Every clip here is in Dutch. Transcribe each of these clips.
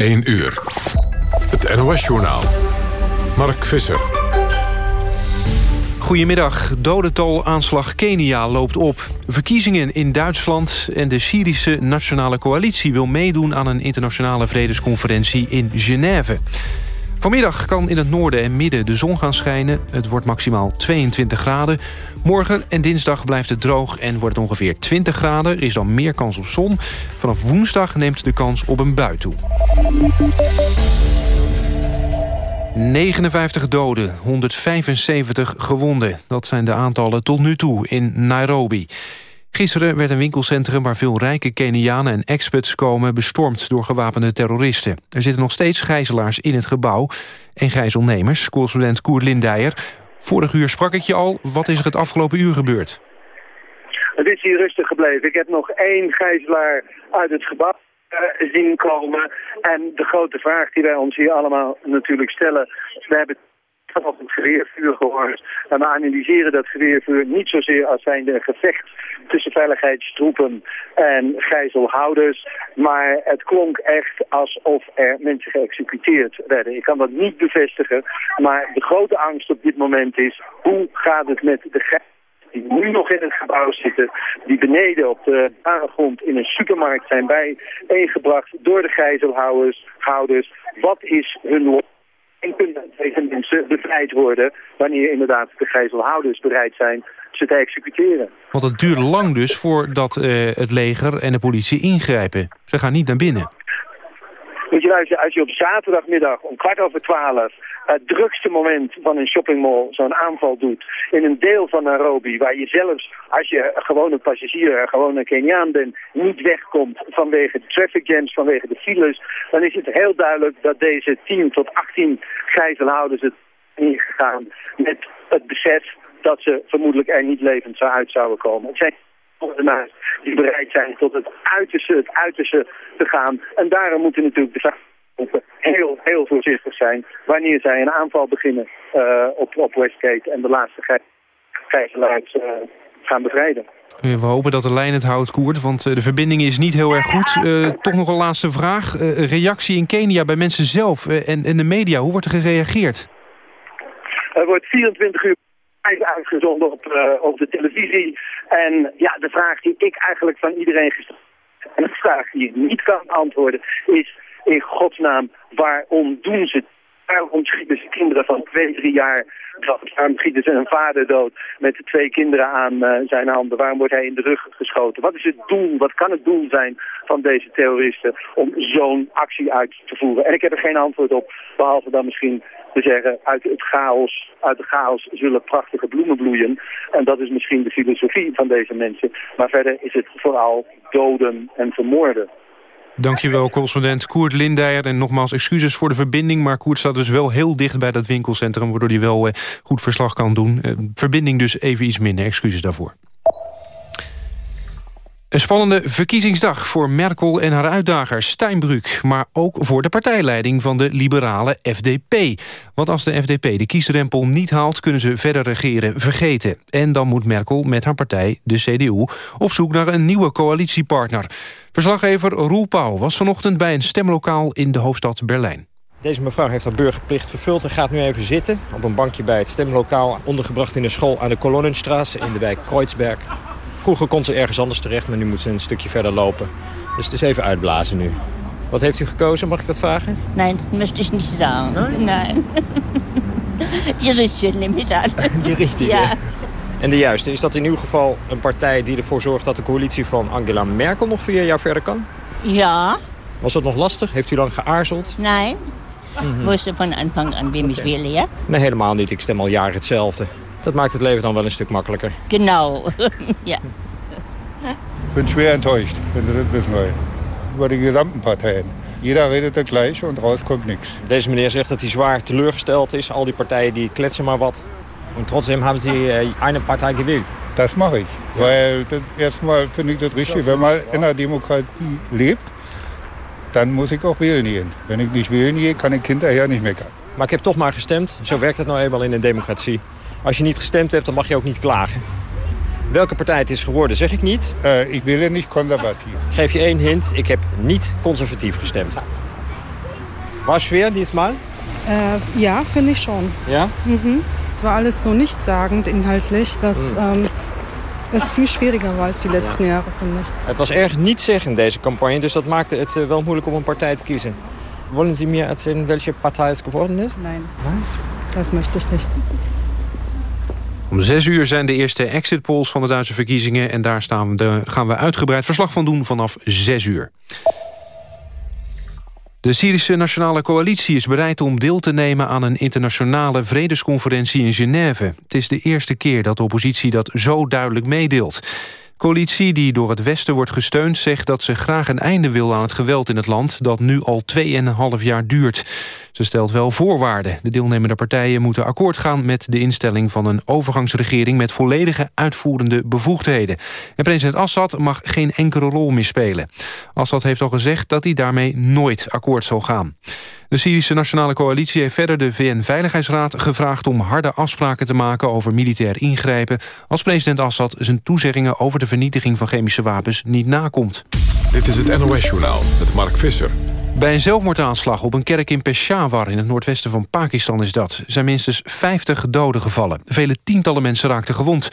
1 uur. Het NOS-journaal. Mark Visser. Goedemiddag. Dodental aanslag Kenia loopt op. Verkiezingen in Duitsland en de Syrische Nationale Coalitie... wil meedoen aan een internationale vredesconferentie in Genève. Vanmiddag kan in het noorden en midden de zon gaan schijnen. Het wordt maximaal 22 graden. Morgen en dinsdag blijft het droog en wordt het ongeveer 20 graden. Er is dan meer kans op zon. Vanaf woensdag neemt de kans op een bui toe. 59 doden, 175 gewonden. Dat zijn de aantallen tot nu toe in Nairobi. Gisteren werd een winkelcentrum waar veel rijke Kenianen en experts komen... bestormd door gewapende terroristen. Er zitten nog steeds gijzelaars in het gebouw en gijzelnemers. Correspondent Koer Lindijer. Vorig uur sprak ik je al. Wat is er het afgelopen uur gebeurd? Het is hier rustig gebleven. Ik heb nog één gijzelaar uit het gebouw uh, zien komen. En de grote vraag die wij ons hier allemaal natuurlijk stellen... we hebben vanochtend geweervuur gehoord. En we analyseren dat geweervuur niet zozeer als zijnde een gevecht tussen veiligheidstroepen en gijzelhouders. Maar het klonk echt alsof er mensen geëxecuteerd werden. Ik kan dat niet bevestigen, maar de grote angst op dit moment is... hoe gaat het met de gijzelaars die nu nog in het gebouw zitten, die beneden op de aangrond in een supermarkt zijn bijeengebracht door de gijzelhouders. Houders. Wat is hun lot? En kunnen deze mensen bevrijd worden wanneer inderdaad de gijzelhouders bereid zijn ze te executeren. Want het duurt lang dus voordat uh, het leger en de politie ingrijpen. Ze gaan niet naar binnen. Als je op zaterdagmiddag om kwart over twaalf... het drukste moment van een shoppingmall zo'n aanval doet... in een deel van Nairobi, waar je zelfs, als je gewoon een passagier... gewoon een Keniaan bent, niet wegkomt vanwege de traffic jams, vanwege de files... dan is het heel duidelijk dat deze 10 tot 18 gijzelhouders het ingegaan... met het besef dat ze vermoedelijk er niet levend uit zouden komen. Het die bereid zijn tot het uiterste, het uiterste te gaan. En daarom moeten natuurlijk de heel, heel voorzichtig zijn wanneer zij een aanval beginnen uh, op, op Westgate en de laatste gijzelaars uh, gaan bevrijden. We hopen dat de lijn het houdt, Koert, want eh, de verbinding is niet heel erg goed. Uh, toch nog een laatste vraag. Uh, reactie in Kenia bij mensen zelf en, en de media. Hoe wordt er gereageerd? Er wordt 24 uur uitgezonden op, uh, op de televisie. En ja, de vraag die ik eigenlijk van iedereen gesteld en de vraag die ik niet kan antwoorden is in godsnaam, waarom doen ze Waarom schieten ze kinderen van twee, drie jaar? Waarom schieten ze een vader dood met twee kinderen aan uh, zijn handen? Waarom wordt hij in de rug geschoten? Wat is het doel, wat kan het doel zijn van deze terroristen om zo'n actie uit te voeren? En ik heb er geen antwoord op, behalve dan misschien te zeggen, uit het chaos, uit de chaos zullen prachtige bloemen bloeien. En dat is misschien de filosofie van deze mensen. Maar verder is het vooral doden en vermoorden. Dankjewel, correspondent Koert Lindijer. En nogmaals excuses voor de verbinding... maar Koert staat dus wel heel dicht bij dat winkelcentrum... waardoor hij wel eh, goed verslag kan doen. Eh, verbinding dus even iets minder. Excuses daarvoor. Een spannende verkiezingsdag voor Merkel en haar uitdagers Steinbrück... maar ook voor de partijleiding van de liberale FDP. Want als de FDP de kiesdrempel niet haalt... kunnen ze verder regeren vergeten. En dan moet Merkel met haar partij, de CDU... op zoek naar een nieuwe coalitiepartner. Verslaggever Roel Pauw was vanochtend bij een stemlokaal in de hoofdstad Berlijn. Deze mevrouw heeft haar burgerplicht vervuld en gaat nu even zitten... op een bankje bij het stemlokaal, ondergebracht in een school aan de Kolonnenstraße in de wijk Kreuzberg. Vroeger kon ze ergens anders terecht, maar nu moet ze een stukje verder lopen. Dus het is even uitblazen nu. Wat heeft u gekozen, mag ik dat vragen? Nee, dat moest ik niet zeggen. Nee. Die richtige neem ik aan. Die? Ja. En de juiste, is dat in uw geval een partij die ervoor zorgt... dat de coalitie van Angela Merkel nog vier jaar verder kan? Ja. Was dat nog lastig? Heeft u lang geaarzeld? Nee. Mm -hmm. Van Anfang an wem okay. willen, ja? Nee, helemaal niet. Ik stem al jaren hetzelfde. Dat maakt het leven dan wel een stuk makkelijker. Genau, ja. Ik ben schwer enttäuscht, wenn Sie das wissen wollen. Über die gesamten Parteien. Jeder redet het gleiche und raus komt niks. Deze meneer zegt dat hij zwaar teleurgesteld is. Al die partijen die kletsen maar wat. En trotzdem hebben ze een partij gewählt. Das mache ich, weil das, erstmal finde ich das richtig. Wenn man in einer Demokratie lebt, dann muss ich auch wählen gehen. Wenn ich nicht wählen gehe, kann ich hinterher nicht meckern. Maar ik heb toch maar gestemd. Zo werkt het nou eenmaal in een democratie. Als je niet gestemd hebt, dan mag je ook niet klagen. Welke partij het is geworden, zeg ik niet. Uh, ik wil niet conservatief. Ik geef je één hint. Ik heb niet conservatief gestemd. Was schwer diesmal? Äh, ja, finde ich schon. Ja? Mhm. Es war alles so nichtssagend inhaltlich. Das ähm, ist viel schwieriger war als die letzten jaren, finde ich. Het was erg nietszeggend deze campagne, dus dat maakte het eh, wel moeilijk om een partij te kiezen. Wollen Sie mir erzählen, welche Partei es geworden ist? Nein. Das möchte ich nicht. Om zes uur zijn de eerste exit polls van de Duitse verkiezingen... en daar staan we, gaan we uitgebreid verslag van doen vanaf zes uur. De Syrische Nationale Coalitie is bereid om deel te nemen... aan een internationale vredesconferentie in Genève. Het is de eerste keer dat de oppositie dat zo duidelijk meedeelt coalitie die door het Westen wordt gesteund... zegt dat ze graag een einde wil aan het geweld in het land... dat nu al 2,5 jaar duurt. Ze stelt wel voorwaarden. De deelnemende partijen moeten akkoord gaan... met de instelling van een overgangsregering... met volledige uitvoerende bevoegdheden. En president Assad mag geen enkele rol meer spelen. Assad heeft al gezegd dat hij daarmee nooit akkoord zal gaan. De Syrische Nationale Coalitie heeft verder de VN-veiligheidsraad gevraagd... om harde afspraken te maken over militair ingrijpen... als president Assad zijn toezeggingen over de vernietiging van chemische wapens niet nakomt. Dit is het NOS-journaal met Mark Visser. Bij een zelfmoordaanslag op een kerk in Peshawar in het noordwesten van Pakistan is dat. Zijn minstens 50 doden gevallen. Vele tientallen mensen raakten gewond.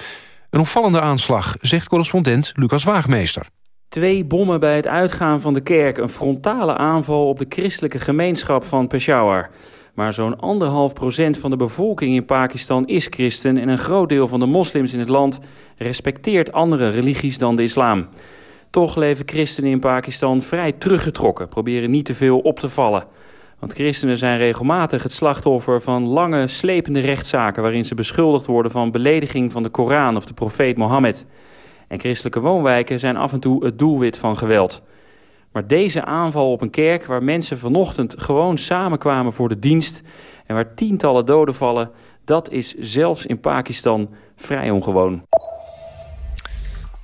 Een opvallende aanslag, zegt correspondent Lucas Waagmeester. Twee bommen bij het uitgaan van de kerk. Een frontale aanval op de christelijke gemeenschap van Peshawar. Maar zo'n anderhalf procent van de bevolking in Pakistan is christen... en een groot deel van de moslims in het land respecteert andere religies dan de islam. Toch leven christenen in Pakistan vrij teruggetrokken, proberen niet te veel op te vallen. Want christenen zijn regelmatig het slachtoffer van lange, slepende rechtszaken... waarin ze beschuldigd worden van belediging van de Koran of de profeet Mohammed. En christelijke woonwijken zijn af en toe het doelwit van geweld. Maar deze aanval op een kerk waar mensen vanochtend gewoon samenkwamen voor de dienst... en waar tientallen doden vallen, dat is zelfs in Pakistan vrij ongewoon.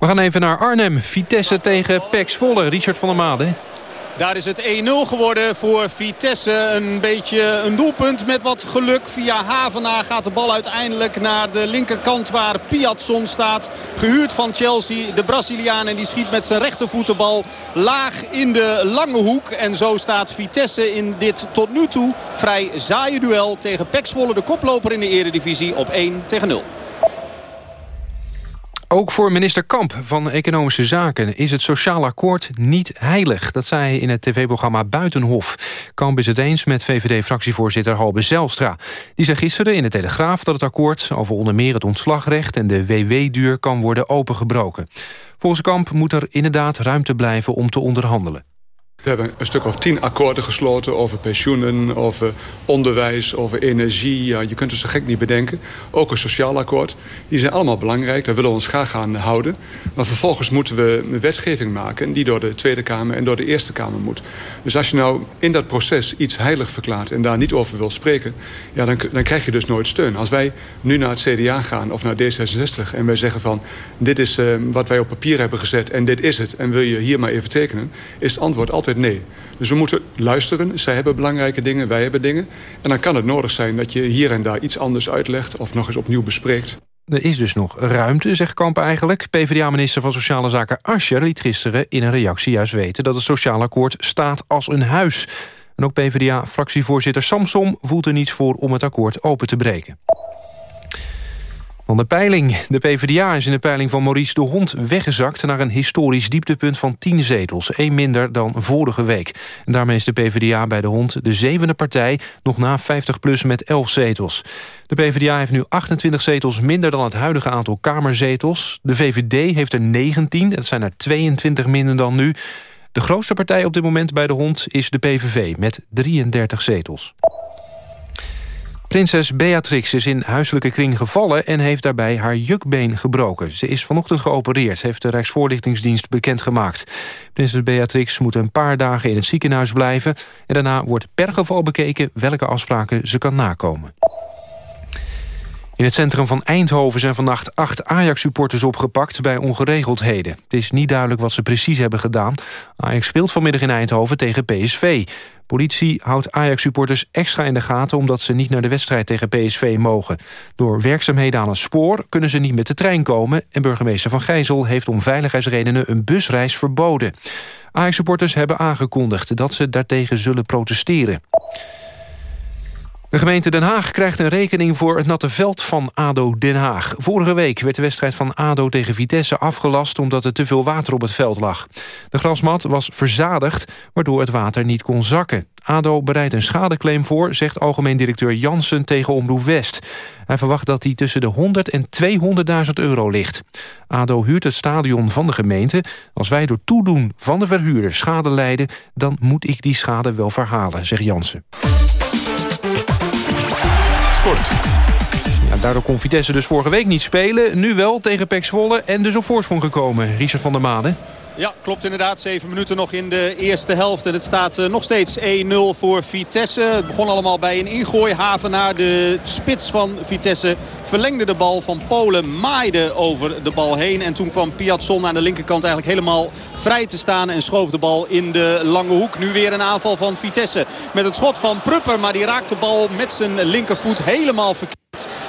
We gaan even naar Arnhem. Vitesse tegen Pex Volle. Richard van der Made. Daar is het 1-0 geworden voor Vitesse. Een beetje een doelpunt met wat geluk. Via Havenaar gaat de bal uiteindelijk naar de linkerkant waar Piatson staat. Gehuurd van Chelsea. De Braziliaan en die schiet met zijn rechtervoetenbal laag in de lange hoek. En zo staat Vitesse in dit tot nu toe vrij saaie duel tegen Pek Zwolle. De koploper in de eredivisie op 1 tegen 0. Ook voor minister Kamp van Economische Zaken is het sociaal akkoord niet heilig. Dat zei hij in het tv-programma Buitenhof. Kamp is het eens met VVD-fractievoorzitter Halbe Zelstra. Die zei gisteren in de Telegraaf dat het akkoord over onder meer het ontslagrecht en de WW-duur kan worden opengebroken. Volgens Kamp moet er inderdaad ruimte blijven om te onderhandelen. We hebben een stuk of tien akkoorden gesloten over pensioenen, over onderwijs, over energie. Ja, je kunt het zo gek niet bedenken. Ook een sociaal akkoord. Die zijn allemaal belangrijk, daar willen we ons graag aan houden. Maar vervolgens moeten we een wetgeving maken die door de Tweede Kamer en door de Eerste Kamer moet. Dus als je nou in dat proces iets heilig verklaart en daar niet over wil spreken... Ja, dan, dan krijg je dus nooit steun. Als wij nu naar het CDA gaan of naar D66 en wij zeggen van... dit is uh, wat wij op papier hebben gezet en dit is het... en wil je hier maar even tekenen, is het antwoord altijd nee. Dus we moeten luisteren. Zij hebben belangrijke dingen, wij hebben dingen. En dan kan het nodig zijn dat je hier en daar iets anders uitlegt... of nog eens opnieuw bespreekt. Er is dus nog ruimte, zegt Kamp eigenlijk. PvdA-minister van Sociale Zaken Ascher liet gisteren in een reactie juist weten... dat het sociaal akkoord staat als een huis. En ook PvdA-fractievoorzitter Samsom voelt er niets voor om het akkoord open te breken. Van de peiling. De PvdA is in de peiling van Maurice de Hond weggezakt... naar een historisch dieptepunt van 10 zetels. één minder dan vorige week. En daarmee is de PvdA bij de Hond de zevende partij... nog na 50PLUS met 11 zetels. De PvdA heeft nu 28 zetels minder dan het huidige aantal kamerzetels. De VVD heeft er 19, dat zijn er 22 minder dan nu. De grootste partij op dit moment bij de Hond is de PVV... met 33 zetels. Prinses Beatrix is in huiselijke kring gevallen... en heeft daarbij haar jukbeen gebroken. Ze is vanochtend geopereerd, heeft de Rijksvoorlichtingsdienst bekendgemaakt. Prinses Beatrix moet een paar dagen in het ziekenhuis blijven... en daarna wordt per geval bekeken welke afspraken ze kan nakomen. In het centrum van Eindhoven zijn vannacht acht Ajax-supporters opgepakt bij ongeregeldheden. Het is niet duidelijk wat ze precies hebben gedaan. Ajax speelt vanmiddag in Eindhoven tegen PSV. Politie houdt Ajax-supporters extra in de gaten... omdat ze niet naar de wedstrijd tegen PSV mogen. Door werkzaamheden aan het spoor kunnen ze niet met de trein komen... en burgemeester Van Gijzel heeft om veiligheidsredenen een busreis verboden. Ajax-supporters hebben aangekondigd dat ze daartegen zullen protesteren. De gemeente Den Haag krijgt een rekening voor het natte veld van ADO Den Haag. Vorige week werd de wedstrijd van ADO tegen Vitesse afgelast... omdat er te veel water op het veld lag. De grasmat was verzadigd, waardoor het water niet kon zakken. ADO bereidt een schadeclaim voor, zegt algemeen directeur Jansen tegen Omroep West. Hij verwacht dat die tussen de 100 en 200.000 euro ligt. ADO huurt het stadion van de gemeente. Als wij door toedoen van de verhuurder schade lijden... dan moet ik die schade wel verhalen, zegt Jansen. Daardoor kon Vitesse dus vorige week niet spelen. Nu wel tegen Pek Zwolle en dus op voorsprong gekomen. Richard van der Made. Ja, klopt inderdaad. Zeven minuten nog in de eerste helft. En het staat uh, nog steeds 1-0 voor Vitesse. Het begon allemaal bij een ingooi. Havenaar, de spits van Vitesse, verlengde de bal van Polen. Maaide over de bal heen. En toen kwam Piazzon aan de linkerkant eigenlijk helemaal vrij te staan. En schoof de bal in de lange hoek. Nu weer een aanval van Vitesse. Met het schot van Prupper. Maar die raakt de bal met zijn linkervoet helemaal verkeerd.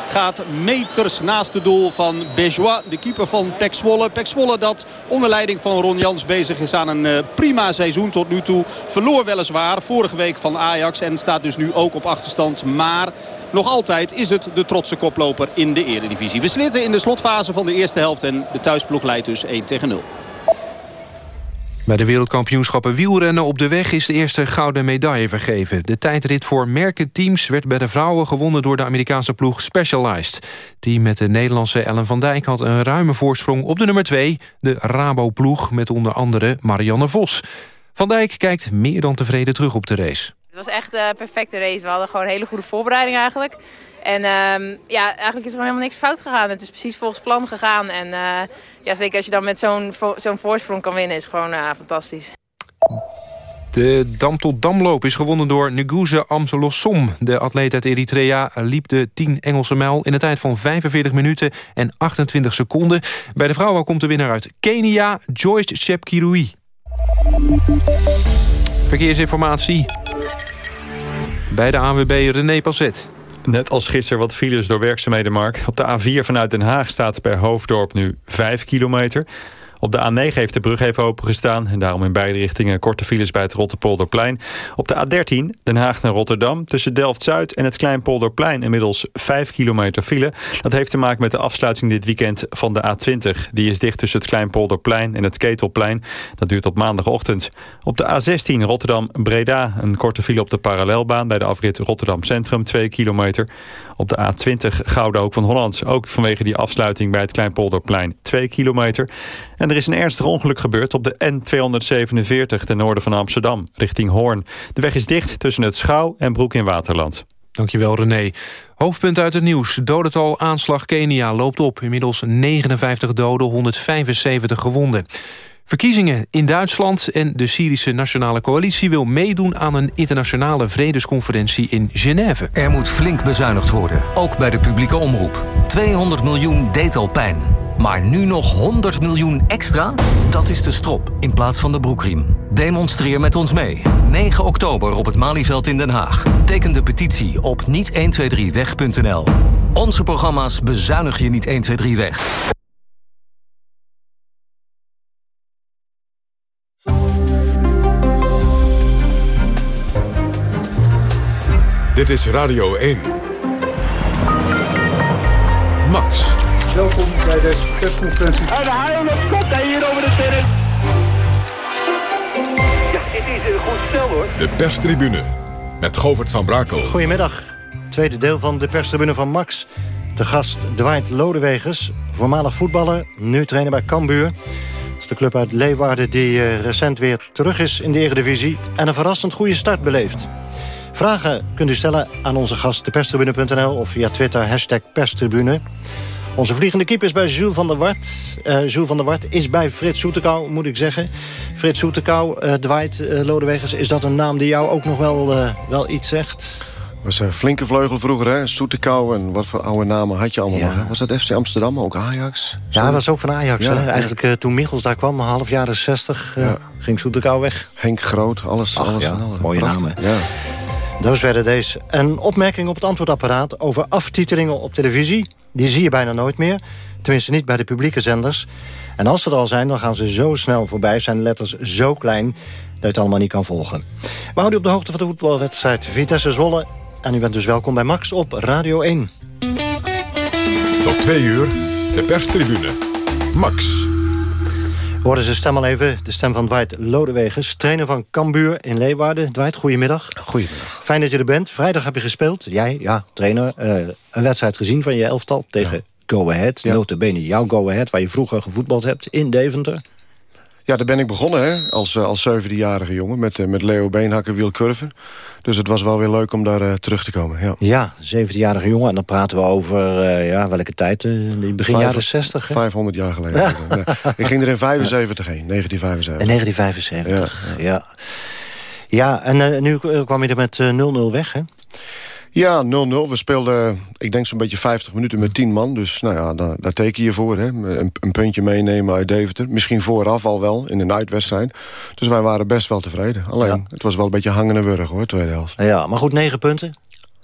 Gaat meters naast het doel van Bejois, de keeper van Pek Zwolle. Pek dat onder leiding van Ron Jans bezig is aan een uh, prima seizoen tot nu toe. Verloor weliswaar vorige week van Ajax en staat dus nu ook op achterstand. Maar nog altijd is het de trotse koploper in de eredivisie. We zitten in de slotfase van de eerste helft en de thuisploeg leidt dus 1 tegen 0. Bij de wereldkampioenschappen wielrennen op de weg is de eerste gouden medaille vergeven. De tijdrit voor merkenteams werd bij de vrouwen gewonnen door de Amerikaanse ploeg Specialized. Team met de Nederlandse Ellen van Dijk had een ruime voorsprong op de nummer 2, de Rabo-ploeg met onder andere Marianne Vos. Van Dijk kijkt meer dan tevreden terug op de race. Het was echt een perfecte race. We hadden gewoon hele goede voorbereiding eigenlijk. En uh, ja, eigenlijk is er helemaal niks fout gegaan. Het is precies volgens plan gegaan. En uh, ja, zeker als je dan met zo'n zo'n voorsprong kan winnen, is gewoon uh, fantastisch. De Dam tot Damloop is gewonnen door Nguze Amselossom. De atleet uit Eritrea liep de 10 Engelse mijl in een tijd van 45 minuten en 28 seconden. Bij de vrouwen komt de winnaar uit Kenia, Joyce Chepkirui. Verkeersinformatie bij de ANWB René Passet. Net als gisteren wat files door werkzaamheden, Mark. Op de A4 vanuit Den Haag staat bij Hoofddorp nu 5 kilometer. Op de A9 heeft de brug even opengestaan... en daarom in beide richtingen korte files bij het Rotterpolderplein. Op de A13, Den Haag naar Rotterdam... tussen Delft-Zuid en het Kleinpolderplein... inmiddels 5 kilometer file. Dat heeft te maken met de afsluiting dit weekend van de A20. Die is dicht tussen het Kleinpolderplein en het Ketelplein. Dat duurt op maandagochtend. Op de A16 Rotterdam-Breda... een korte file op de parallelbaan... bij de afrit Rotterdam Centrum, 2 kilometer. Op de A20 Gouden Hoek van Holland... ook vanwege die afsluiting bij het Kleinpolderplein, 2 kilometer... En er is een ernstig ongeluk gebeurd op de N247 ten noorden van Amsterdam, richting Hoorn. De weg is dicht tussen het Schouw en Broek in Waterland. Dankjewel René. Hoofdpunt uit het nieuws. Dodental aanslag Kenia loopt op. Inmiddels 59 doden, 175 gewonden. Verkiezingen in Duitsland en de Syrische Nationale Coalitie... wil meedoen aan een internationale vredesconferentie in Genève. Er moet flink bezuinigd worden, ook bij de publieke omroep. 200 miljoen deed al pijn. Maar nu nog 100 miljoen extra? Dat is de strop in plaats van de broekriem. Demonstreer met ons mee. 9 oktober op het Malieveld in Den Haag. Teken de petitie op niet123weg.nl. Onze programma's bezuinig je niet 123 weg. Dit is Radio 1. Max. Welkom bij deze persconferentie. En de haal komt hij hier over de terrein. Ja, dit is een goed stel hoor. De perstribune met Govert van Brakel. Goedemiddag. Tweede deel van de perstribune van Max. De gast Dwight Lodewegers, voormalig voetballer, nu trainer bij Cambuur. Dat is de club uit Leeuwarden die uh, recent weer terug is in de Eredivisie... en een verrassend goede start beleeft. Vragen kunt u stellen aan onze gast deperstribune.nl of via Twitter hashtag perstribune. Onze vliegende keeper is bij Jules van der Wart. Uh, Jules van der Wart is bij Frits Soetekou, moet ik zeggen. Frits Soetekou, uh, Dwight uh, Lodewegers, is dat een naam die jou ook nog wel, wel iets zegt? was een flinke vleugel vroeger, hè? Soetekou en wat voor oude namen had je allemaal ja. nog. Was dat FC Amsterdam, ook Ajax? Zo? Ja, dat was ook van Ajax. Ja, hè? Eigenlijk toen Michels daar kwam, half jaren 60, uh, ging Soetekou weg. Henk Groot, alles. Ach, alles, ja, alles. Mooie Prachtig. namen. Those werden deze. Een opmerking op het antwoordapparaat over aftitelingen op televisie. Die zie je bijna nooit meer. Tenminste niet bij de publieke zenders. En als ze er al zijn, dan gaan ze zo snel voorbij. Zijn letters zo klein dat je het allemaal niet kan volgen. We houden u op de hoogte van de voetbalwedstrijd Vitesse Zwolle. En u bent dus welkom bij Max op Radio 1. Tot twee uur, de perstribune. Max. Hoorden zijn stem al even, de stem van Dwight Lodewegers... trainer van Cambuur in Leeuwarden. Dwight, goedemiddag. Goedemiddag. Fijn dat je er bent. Vrijdag heb je gespeeld. Jij, ja, trainer. eh, een wedstrijd gezien van je elftal tegen Go Ahead. Ja. Notabene jouw Go Ahead, waar je vroeger gevoetbald hebt in Deventer. Ja, daar ben ik begonnen hè, als, eh, als zeventienjarige jongen... met, eh, met Leo Beenhakker, Wiel Curven. Dus het was wel weer leuk om daar eh, terug te komen. Ja. Ja, 17-jarige jongen. En dan praten we over, ja, welke tijd? begin jaren 60, hè? 500 jaar geleden. Ja. Ik ging er in 75 heen, 1975. In 1975, ja. Ja, en eh, nu kwam je er met eh, 0-0 weg, hè? Ja, 0-0. We speelden, ik denk zo'n beetje 50 minuten met 10 man. Dus nou ja, daar, daar teken je voor. Hè. Een, een puntje meenemen uit Deventer. Misschien vooraf al wel, in een uitwedstrijd. Dus wij waren best wel tevreden. Alleen, het was wel een beetje hangende wurg hoor, tweede helft. Ja, maar goed, negen punten.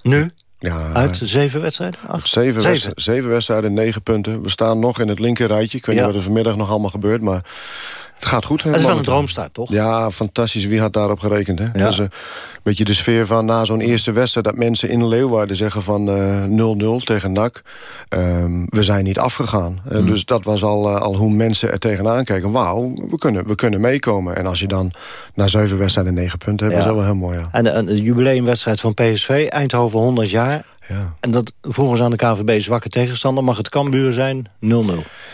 Nu? Ja, Uit zeven wedstrijden? Acht? Zeven, Zeven. wedstrijden, zeven wedstrijden, negen punten. We staan nog in het linker rijtje. Ik weet Ja. niet wat er vanmiddag nog allemaal gebeurt, maar het gaat goed. Het is wel een droomstart, toch? Ja, fantastisch. Wie had daarop gerekend? Hè? Het was een beetje de sfeer van na zo'n eerste wedstrijd... dat mensen in Leeuwarden zeggen van eh, 0-0 tegen NAC. Ehm, we zijn niet afgegaan. Eh, Hmm. Dus dat was al, eh, al hoe mensen er tegenaan kijken. Wauw, we kunnen, we kunnen meekomen. En als je dan na zeven wedstrijden negen punten hebt... Ja. is dat wel heel mooi, ja. En de, en de jubileumwedstrijd van PSV, Eindhoven 100 jaar. Ja. En dat vroegen ze aan de KVB zwakke tegenstander. Mag het Cambuur zijn? 0-0.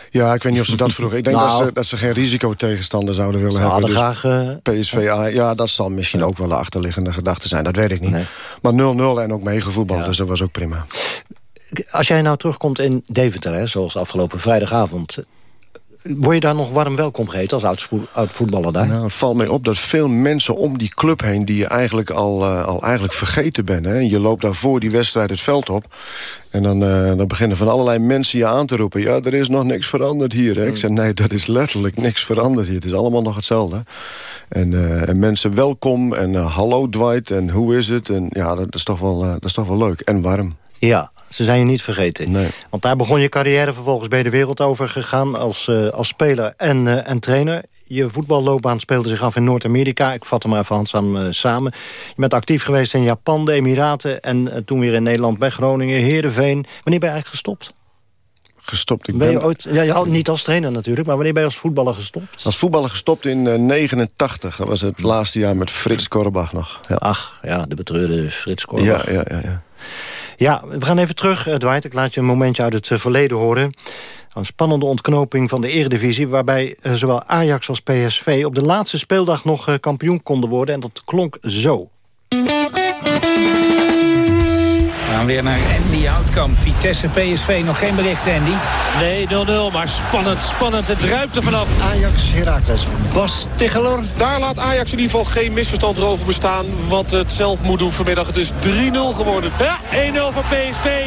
Ja, ik weet niet of ze dat vroegen. Ik denk Nou. dat, ze, dat ze geen risico tegenstander zouden willen Ze hebben. hadden Dus graag... eh, PSV, ja, dat zal misschien ook wel de achterliggende gedachte zijn. Dat weet ik niet. Maar 0-0 en ook meegevoetbald, dus dat was ook prima. Als jij nou terugkomt in Deventer, hè, zoals afgelopen vrijdagavond... word je daar nog warm welkom geheten als oud, spoe- oud voetballer daar? Nou, het valt mij op dat veel mensen om die club heen... die je eigenlijk al, eh, al eigenlijk vergeten bent. Hè? Je loopt daar voor die wedstrijd het veld op... en dan, eh, dan beginnen van allerlei mensen je aan te roepen... ja, er is nog niks veranderd hier. Hè? Ik zeg, nee, dat is letterlijk niks veranderd hier. Het is allemaal nog hetzelfde. En, eh, en mensen welkom en hallo Dwight en hoe is het? En ja, dat is toch wel, dat is toch wel leuk en warm. Ja, ze zijn je niet vergeten. Want daar begon je carrière, vervolgens je de wereld over gegaan... als, eh, als speler en, eh, en trainer. Je voetballoopbaan speelde zich af in Noord-Amerika. Ik vat hem maar even handzaam eh, samen. Je bent actief geweest in Japan, de Emiraten... en toen weer in Nederland bij Groningen, Heerenveen. Wanneer ben je eigenlijk gestopt? Gestopt. Ik Ben je ben ooit, ja, je had niet als trainer natuurlijk, maar wanneer ben je als voetballer gestopt? als voetballer gestopt in eh, 89. Dat was het laatste jaar met Frits Korbach nog. Ja. Ach, ja, de betreurde Frits Korbach. Ja, ja, ja, ja. Ja, we gaan even terug, eh, Dwight. Ik laat je een momentje uit het eh, verleden horen. Een spannende ontknoping van de eredivisie... waarbij eh, zowel Ajax als PSV op de laatste speeldag nog kampioen konden worden. En dat klonk zo. Gaan weer naar Andy Houtkamp. Vitesse PSV, nog geen bericht Andy. Nee, 0-0, maar spannend, spannend. Het druipt er vanaf. Ajax Heracles. Bas Tegeler. Daar laat Ajax in ieder geval geen misverstand over bestaan. Wat het zelf moet doen vanmiddag. Het is 3-0 geworden. Ja, 1-0 voor PSV.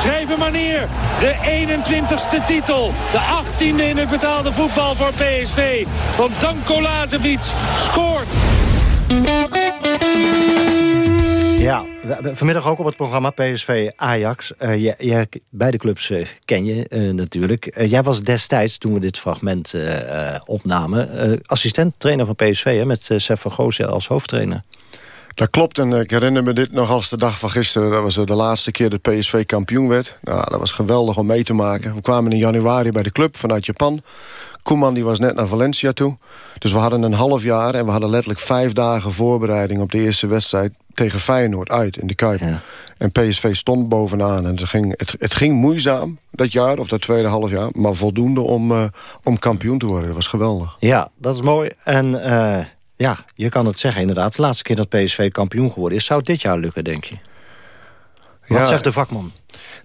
Schrijf hem maar neer. De 21ste titel. De 18e in het betaalde voetbal voor PSV. Want Danko Lazovic scoort. Ja, vanmiddag ook op het programma PSV Ajax. Eh, jij- jij- beide clubs eh, ken je eh, natuurlijk. Jij was destijds, toen we dit fragment opnamen... assistent-trainer van PSV hè, met uh, Sef van Goosen als hoofdtrainer. Dat klopt en ik herinner me dit nog als de dag van gisteren. Dat was de laatste keer dat PSV kampioen werd. Nou, dat was geweldig om mee te maken. We kwamen in januari bij de club vanuit Japan. Koeman die was net naar Valencia toe. Dus we hadden een half jaar en we hadden letterlijk vijf dagen voorbereiding... op de eerste wedstrijd tegen Feyenoord uit in de Kuip. En PSV stond bovenaan. En het ging, het, het ging moeizaam dat jaar, of dat tweede half jaar... maar voldoende om, uh, om kampioen te worden. Dat was geweldig. Ja, dat is mooi. En uh, ja, je kan het zeggen inderdaad. De laatste keer dat PSV kampioen geworden is... zou het dit jaar lukken, denk je? Wat ja, zegt de vakman?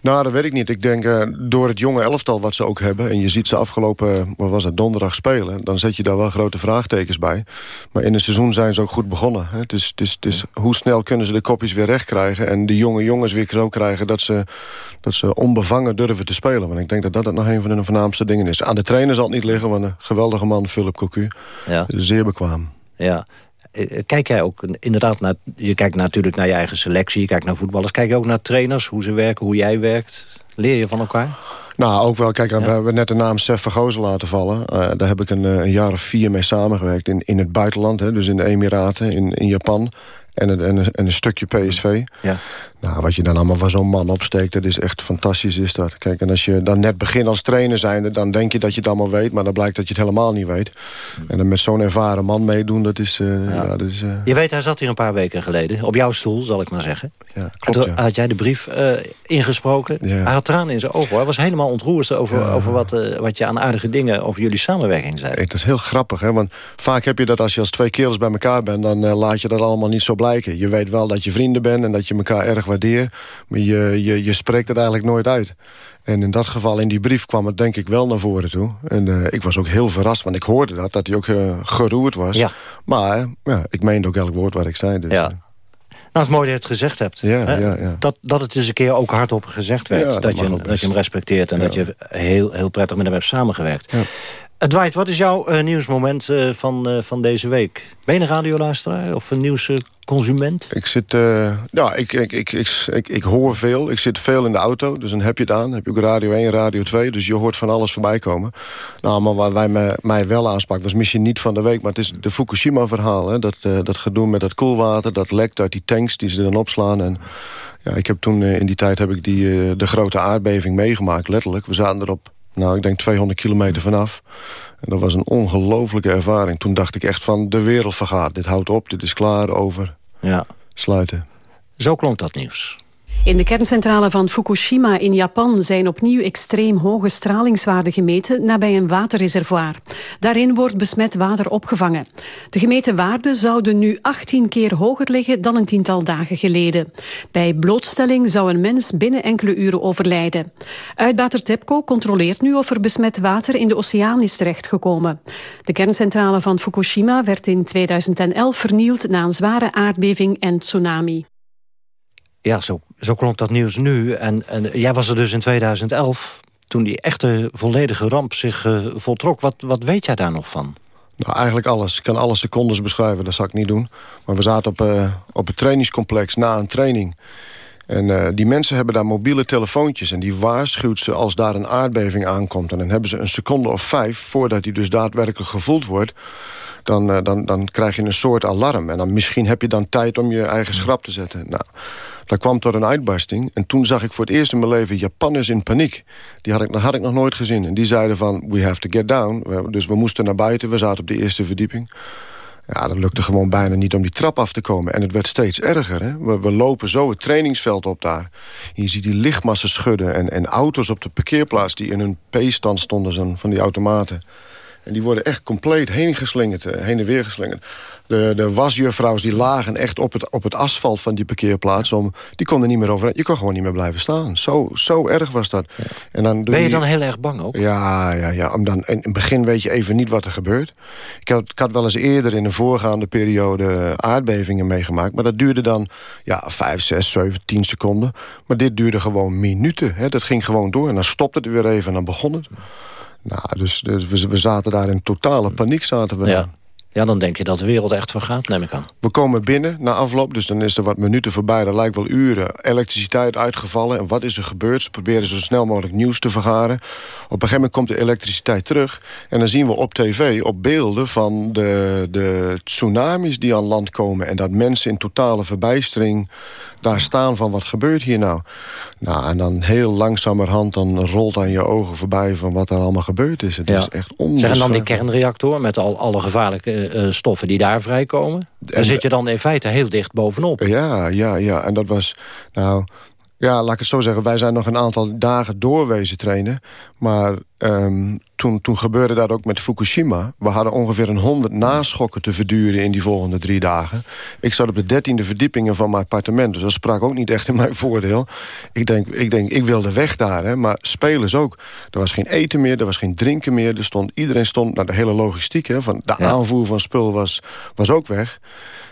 Nou, dat weet ik niet. Ik denk uh, door het jonge elftal wat ze ook hebben... en je ziet ze afgelopen, wat was het, donderdag spelen... dan zet je daar wel grote vraagtekens bij. Maar in het seizoen zijn ze ook goed begonnen. Hè. Dus, dus, dus hoe snel kunnen ze de kopjes weer recht krijgen... en de jonge jongens weer zo krijgen dat ze, dat ze onbevangen durven te spelen. Want ik denk dat dat nog een van de voornaamste dingen is. Aan de trainer zal het niet liggen, want een geweldige man, Philip Cocu. Ja. Zeer bekwaam. Ja. Eh, kijk jij ook inderdaad naar... Je kijkt natuurlijk naar je eigen selectie, je kijkt naar voetballers. Kijk je ook naar trainers, hoe ze werken, hoe jij werkt? Leer je van elkaar? Nou, ook wel. Kijk, we hebben net de naam Sef Vergozen laten vallen. Uh, daar heb ik een, een, jaar of vier mee samengewerkt in, in het buitenland. Hè, dus in de Emiraten, in, in Japan en een, en, een, en een stukje PSV. Ja. Nou, wat je dan allemaal van zo'n man opsteekt, dat is echt fantastisch is dat. Kijk, en als je dan net begint als trainer zijnde... dan denk je dat je het allemaal weet, maar dan blijkt dat je het helemaal niet weet. En dan met zo'n ervaren man meedoen, dat is... Uh, ja. dat is uh... Je weet, hij zat hier een paar weken geleden. Op jouw stoel, zal ik maar zeggen. Ja, klopt, had jij de brief uh, ingesproken. Ja. Hij had tranen in zijn ogen, hoor. Hij was helemaal ontroerd over, over wat, wat je aan aardige dingen... over jullie samenwerking zei. Het is heel grappig, hè. Want vaak heb je dat als je als twee kerels bij elkaar bent... dan laat je dat allemaal niet zo blijken. Je weet wel dat je vrienden bent en dat je elkaar erg waardeert. Maar je, je, je spreekt het eigenlijk nooit uit. En in dat geval, in die brief kwam het denk ik wel naar voren toe. En uh, ik was ook heel verrast, want ik hoorde dat, dat hij ook uh, geroerd was. Ja. Maar ja, ik meende ook elk woord wat ik zei. Dus, ja. Nou, het is mooi dat je het gezegd hebt. Ja, ja, ja. Dat, dat het eens een keer ook hardop gezegd werd. dat, dat, je, dat je hem respecteert en dat je heel, heel prettig met hem hebt samengewerkt. Uh, Dwight, wat is jouw uh, nieuwsmoment uh, van, van deze week? Ben je een radioluisteraar of een nieuwsconsument? Ik zit, ja, ik, ik, ik, ik, ik, hoor veel. Ik zit veel in de auto, dus dan heb je het aan. heb je ook radio 1 radio 2, dus je hoort van alles voorbij komen. Nou, maar waar wij mij wel aansprak, was misschien niet van de week... maar het is de Fukushima-verhaal. Dat, dat gedoe met dat koelwater, dat lekt uit die tanks die ze dan opslaan... En, ja, ik heb toen in die tijd heb ik die, de grote aardbeving meegemaakt, letterlijk. We zaten erop nou, ik denk 200 kilometer vanaf. En dat was een ongelofelijke ervaring. Toen dacht ik echt van, de wereld vergaat. Dit houdt op, dit is klaar, over. Ja. Sluiten. Zo klonk dat nieuws. In de kerncentrale van Fukushima in Japan zijn opnieuw extreem hoge stralingswaarden gemeten nabij een waterreservoir. Daarin wordt besmet water opgevangen. De gemeten waarden zouden nu 18 keer hoger liggen dan een tiental dagen geleden. Bij blootstelling zou een mens binnen enkele uren overlijden. Uitbater TEPCO controleert nu of er besmet water in de oceaan is terechtgekomen. De kerncentrale van Fukushima werd in 2011 vernield na een zware aardbeving en tsunami. Ja, zo, zo klonk dat nieuws nu. En, en jij was er dus in 2011, toen die echte volledige ramp zich uh, voltrok. Wat, wat weet jij daar nog van? Nou, eigenlijk alles. Ik kan alle secondes beschrijven, dat zal ik niet doen. Maar we zaten op, uh, op het trainingscomplex na een training. En uh, die mensen hebben daar mobiele telefoontjes... en die waarschuwt ze als daar een aardbeving aankomt. En dan hebben ze een seconde of vijf... voordat die dus daadwerkelijk gevoeld wordt... Dan, dan, dan krijg je een soort alarm. En dan misschien heb je dan tijd om je eigen schrap te zetten. Nou, dat kwam tot een uitbarsting. En toen zag ik voor het eerst in mijn leven Japanners in paniek. Die had ik, had ik nog nooit gezien. En die zeiden van, we have to get down. Dus we moesten naar buiten, we zaten op de eerste verdieping. Ja, dat lukte gewoon bijna niet om die trap af te komen. En het werd steeds erger. Hè? We, we lopen zo het trainingsveld op daar. Je ziet die lichtmassen schudden en, en auto's op de parkeerplaats... die in hun P-stand stonden, van die automaten. En die worden echt compleet heen geslingerd, eh, heen en weer geslingerd. De, de wasjuffrouws die lagen echt op het, op het asfalt van die parkeerplaats. Om, die konden niet meer over. Je kon gewoon niet meer blijven staan. Zo, zo erg was dat. En dan ben je dan heel erg bang ook? Ja, ja, ja. Om dan, in het begin weet je even niet wat er gebeurt. Ik had, ik had wel eens eerder in een voorgaande periode aardbevingen meegemaakt. Maar dat duurde dan ja, 5, 6, 7, 10 seconden. Maar dit duurde gewoon minuten. Hè. Dat ging gewoon door. En dan stopte het weer even en dan begon het. Nou, dus, dus we, we, zaten daar in totale paniek. Zaten we ja. Ja, dan denk je dat de wereld echt vergaat, neem ik aan. We komen binnen na afloop, dus dan is er wat minuten voorbij. Dat lijkt wel uren. Elektriciteit uitgevallen. En wat is er gebeurd? Ze proberen zo snel mogelijk nieuws te vergaren. Op een gegeven moment komt de elektriciteit terug. En dan zien we op tv, op beelden van de, de tsunamis die aan land komen. En dat mensen in totale verbijstering daar staan van wat gebeurt hier nou? Nou, en dan heel langzamerhand dan rolt aan je ogen voorbij van wat er allemaal gebeurd is. Het is echt onbeschrijfelijk. Zeg, dan die kernreactor met al alle gevaarlijke uh, stoffen die daar vrijkomen. Daar zit je dan in feite heel dicht bovenop. Ja, ja, ja. En dat was, nou, ja, laat ik het zo zeggen. Wij zijn nog een aantal dagen doorwezen trainen. Maar um, toen, toen gebeurde dat ook met Fukushima. We hadden ongeveer een honderd naschokken te verduren in die volgende drie dagen. Ik zat op de dertiende verdiepingen van mijn appartement. Dus dat sprak ook niet echt in mijn voordeel. Ik denk, ik, denk, ik wilde weg daar. Hè, maar spelers ook. Er was geen eten meer, er was geen drinken meer. Er stond, iedereen stond, nou, de hele logistiek hè, van de aanvoer van spul was, was ook weg.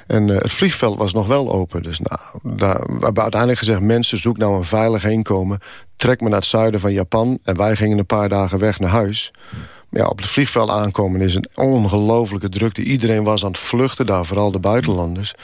En uh, het vliegveld was nog wel open. Dus nou, daar, we hebben uiteindelijk gezegd... mensen, zoek nou een veilig heenkomen. Trek me naar het zuiden van Japan. En wij gingen een paar dagen weg naar huis. Maar ja, op het vliegveld aankomen is een ongelofelijke drukte. Iedereen was aan het vluchten daar, vooral de buitenlanders.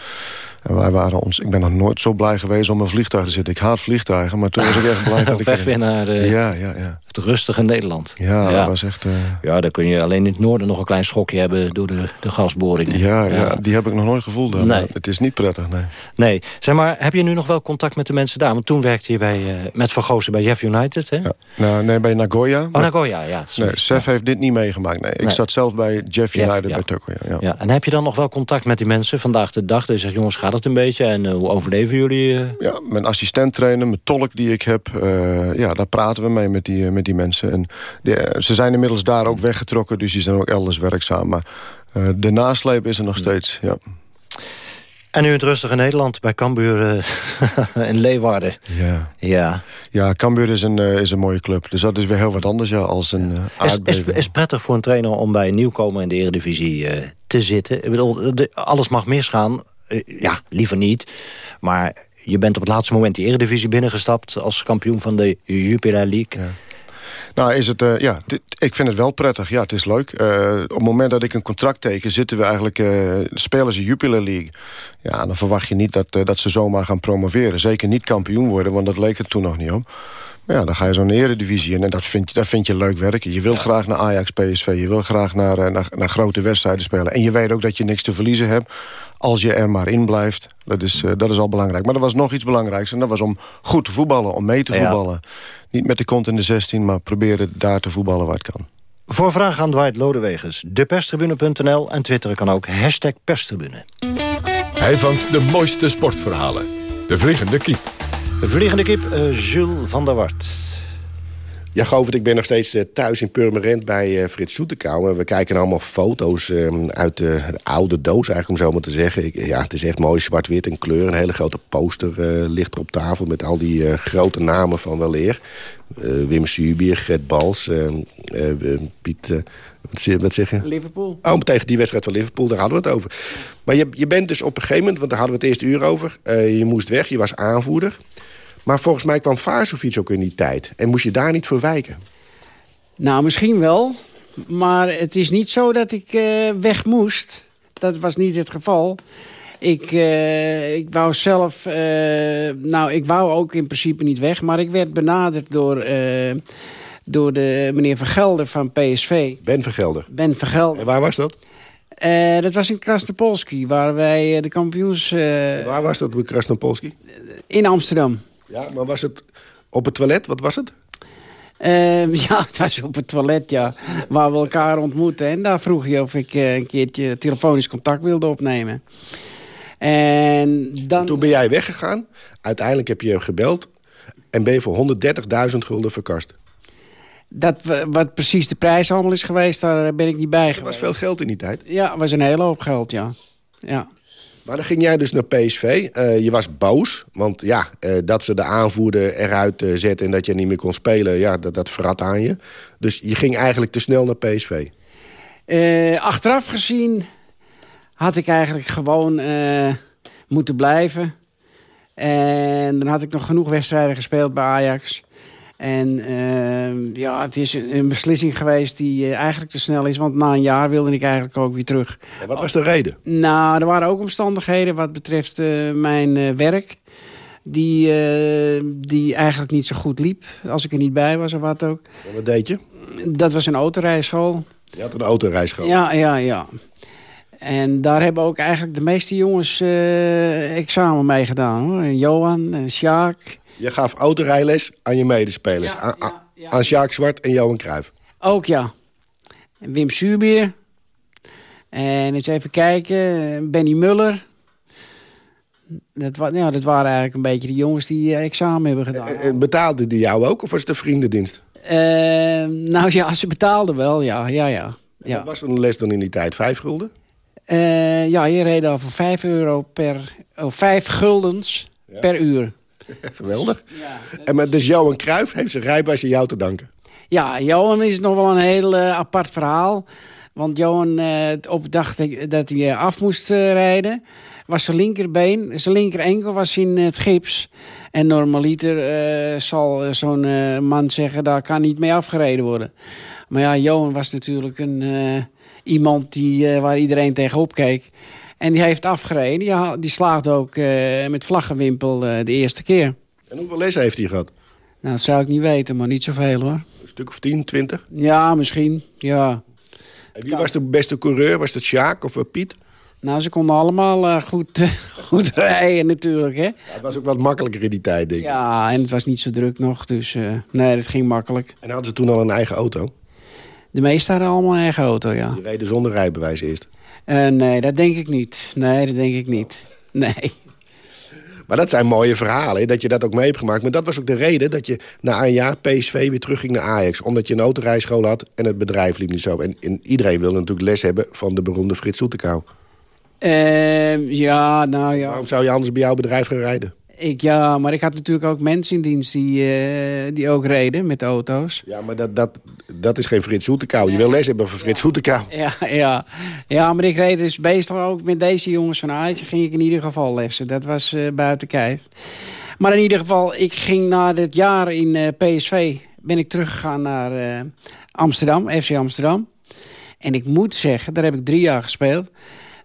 En wij waren ons, ik ben nog nooit zo blij geweest om een vliegtuig te zitten. Ik haat vliegtuigen, maar toen was ik echt blij dat ik... Weg weer naar uh, ja, ja, ja. Het rustige Nederland. Ja, dat was echt... Uh... Ja, daar kun je alleen in het noorden nog een klein schokje hebben door de, de gasboringen. Ja, ja. ja, die heb ik nog nooit gevoeld. Dan. Nee. Het is niet prettig, nee. Nee, zeg maar, heb je nu nog wel contact met de mensen daar? Want toen werkte je bij, uh, met Van Goosen bij Jeff United, hè? Ja. Nou, nee, bij Nagoya. Oh, Nagoya, ja. Sorry. Nee, Sef heeft dit niet meegemaakt, nee. Ik nee. zat zelf bij Jeff United bij Turkije. Ja. ja. En heb je dan nog wel contact met die mensen vandaag de dag? Dus zegt, jongens, gaat het een beetje? En hoe overleven jullie? Ja, mijn assistent trainer, mijn tolk die ik heb... Ja, daar praten we mee met die, met die mensen. En die, ze zijn inmiddels daar ook weggetrokken, dus die zijn ook elders werkzaam. Maar uh, de nasleep is er nog steeds, ja. En nu het rustige Nederland bij Cambuur in Leeuwarden. Ja, ja. ja Cambuur is een, is een mooie club. Dus dat is weer heel wat anders ja, als een is, is, is prettig voor een trainer om bij een nieuwkomer in de Eredivisie te zitten? Ik bedoel, de, alles mag misgaan ja, liever niet. Maar je bent op het laatste moment die Eredivisie binnengestapt... als kampioen van de Jupiler League. Ja. Nou, is het, uh, ja, ik vind het wel prettig. Ja, het is leuk. Uh, op het moment dat ik een contract teken... zitten we eigenlijk, uh, spelen ze Jupiler League. Ja, dan verwacht je niet dat, dat ze zomaar gaan promoveren. Zeker niet kampioen worden, want dat leek er toen nog niet op. Ja, dan ga je zo'n eredivisie in en dat vind, je, dat vind je leuk werken. Je wilt ja. graag naar Ajax, PSV. Je wil graag naar, naar, naar grote wedstrijden spelen. En je weet ook dat je niks te verliezen hebt als je er maar in blijft. Dat is, uh, dat is al belangrijk. Maar er was nog iets belangrijks. En dat was om goed te voetballen, om mee te voetballen. Ja. Niet met de kont in de 16, maar proberen daar te voetballen waar het kan. Voor vragen aan Dwight Lodewegers, deperstribune.nl en twitteren kan ook hashtag perstribune. Hij vangt de mooiste sportverhalen. De Vliegende Kiep. De Vliegende Kiep, uh, Jules van der Wart. Ja, Govert, ik ben nog steeds uh, thuis in Purmerend bij uh, Frits Soetekou. We kijken allemaal foto's uh, uit de, de, oude doos, eigenlijk om zo maar te zeggen. Ik, ja, het is echt mooi zwart-wit en kleur. Een hele grote poster ligt er op tafel met al die grote namen van weleer. Wim Subier, Gert Bals, Piet... Wat, wat zeg je? Liverpool. Oh, tegen die wedstrijd van Liverpool, daar hadden we het over. Maar je, je bent dus op een gegeven moment, want daar hadden we het eerste uur over... je moest weg, je was aanvoerder... Maar volgens mij kwam Vazovic ook in die tijd. En moest je daar niet voor wijken? Nou, misschien wel. Maar het is niet zo dat ik uh, weg moest. Dat was niet het geval. Ik, uh, ik wou zelf... Uh, nou, ik wou ook in principe niet weg. Maar ik werd benaderd door... door de meneer Vergelder van PSV. Ben Vergelder? Ben Vergelder. En waar was dat? dat was in Krasnopolski, waar wij de kampioens... waar was dat Krasnopolski? In Amsterdam. Ja, maar was het op het toilet? Wat was het? Uh, ja, het was op het toilet, ja. Waar we elkaar ontmoeten. En daar vroeg je of ik uh, een keertje telefonisch contact wilde opnemen. En dan... Toen ben jij weggegaan. Uiteindelijk heb je gebeld. En ben je voor 130.000 gulden verkast. Dat, wat precies de prijs allemaal is geweest, daar ben ik niet bij geweest. Er was veel geld in die tijd. Ja, was een hele hoop geld, ja. ja. Maar dan ging jij dus naar PSV. Uh, je was boos, want ja, uh, dat ze de aanvoerder eruit uh, zetten... en dat je niet meer kon spelen, ja, dat, dat verrat aan je. Dus je ging eigenlijk te snel naar PSV. achteraf gezien had ik eigenlijk gewoon moeten blijven. En dan had ik nog genoeg wedstrijden gespeeld bij Ajax... En uh, ja, het is een beslissing geweest die uh, eigenlijk te snel is. Want na een jaar wilde ik eigenlijk ook weer terug. En wat was de reden? Nou, er waren ook omstandigheden wat betreft uh, mijn werk. Die, die eigenlijk niet zo goed liep. Als ik er niet bij was of wat ook. En wat deed je? Dat was een autorijschool. Je had een autorijschool? Ja, ja, ja. En daar hebben ook eigenlijk de meeste jongens examen mee gedaan. Hoor. Johan en Sjaak... Je gaf autorijles aan je medespelers. Ja, ja, ja. Aan Sjaak Zwart en Johan Cruijff. Ook ja. Wim Suurbier. En eens even kijken. Benny Muller. Dat, ja, dat waren eigenlijk een beetje de jongens die eh, examen hebben gedaan. En, en betaalden die jou ook of was het een vriendendienst? Uh, nou ja, ze betaalden wel, ja. ja, ja, ja. Was een les dan in die tijd? Vijf gulden? Uh, ja, je reed al voor vijf euro per... Oh, vijf guldens per uur. Geweldig. Ja, en met, dus Johan Cruijff heeft zijn rijbewijs aan jou te danken. Ja, Johan is nog wel een heel uh, apart verhaal. Want Johan, uh, op dag dat hij af moest uh, rijden... was zijn linkerbeen, zijn linker enkel was in het gips. En normaliter zal zo'n man zeggen... daar kan niet mee afgereden worden. Maar ja, Johan was natuurlijk een, iemand die, waar iedereen tegenop keek. En die heeft afgereden. Die, die slaagde ook uh, met vlaggenwimpel de eerste keer. En hoeveel lessen heeft hij gehad? Nou, dat zou ik niet weten, maar niet zoveel hoor. Een stuk of 10, 20? Ja, misschien, ja. En wie was de beste coureur? Was dat Sjaak of Piet? Nou, ze konden allemaal uh, goed, uh, goed rijden natuurlijk, hè. Ja, het was ook wat makkelijker in die tijd, denk ik. Ja, en het was niet zo druk nog, dus uh, nee, het ging makkelijk. En hadden ze toen al een eigen auto? De meesten hadden allemaal een eigen auto, ja. Die reden zonder rijbewijs eerst? Nee, dat denk ik niet. Nee, dat denk ik niet. Nee. Maar dat zijn mooie verhalen, dat je dat ook mee hebt gemaakt. Maar dat was ook de reden dat je na een jaar PSV weer terugging naar Ajax. Omdat je een autorijschool had en het bedrijf liep niet zo. En, en iedereen wilde natuurlijk les hebben van de beroemde Frits Soetekau. Uh, ja, nou ja. Waarom zou je anders bij jouw bedrijf gaan rijden? Ik, ja, maar ik had natuurlijk ook mensen in dienst die, uh, die ook reden met auto's. Ja, maar dat, dat, dat is geen Frits Soetekau. Je wil les hebben van Frits ja. Ja, ja. ja, maar ik reed dus meestal ook met deze jongens van Ajax. ging ik in ieder geval lessen. Dat was uh, buiten kijf. Maar in ieder geval, ik ging na dit jaar in uh, PSV... ben ik teruggegaan naar Amsterdam, FC Amsterdam. En ik moet zeggen, daar heb ik drie jaar gespeeld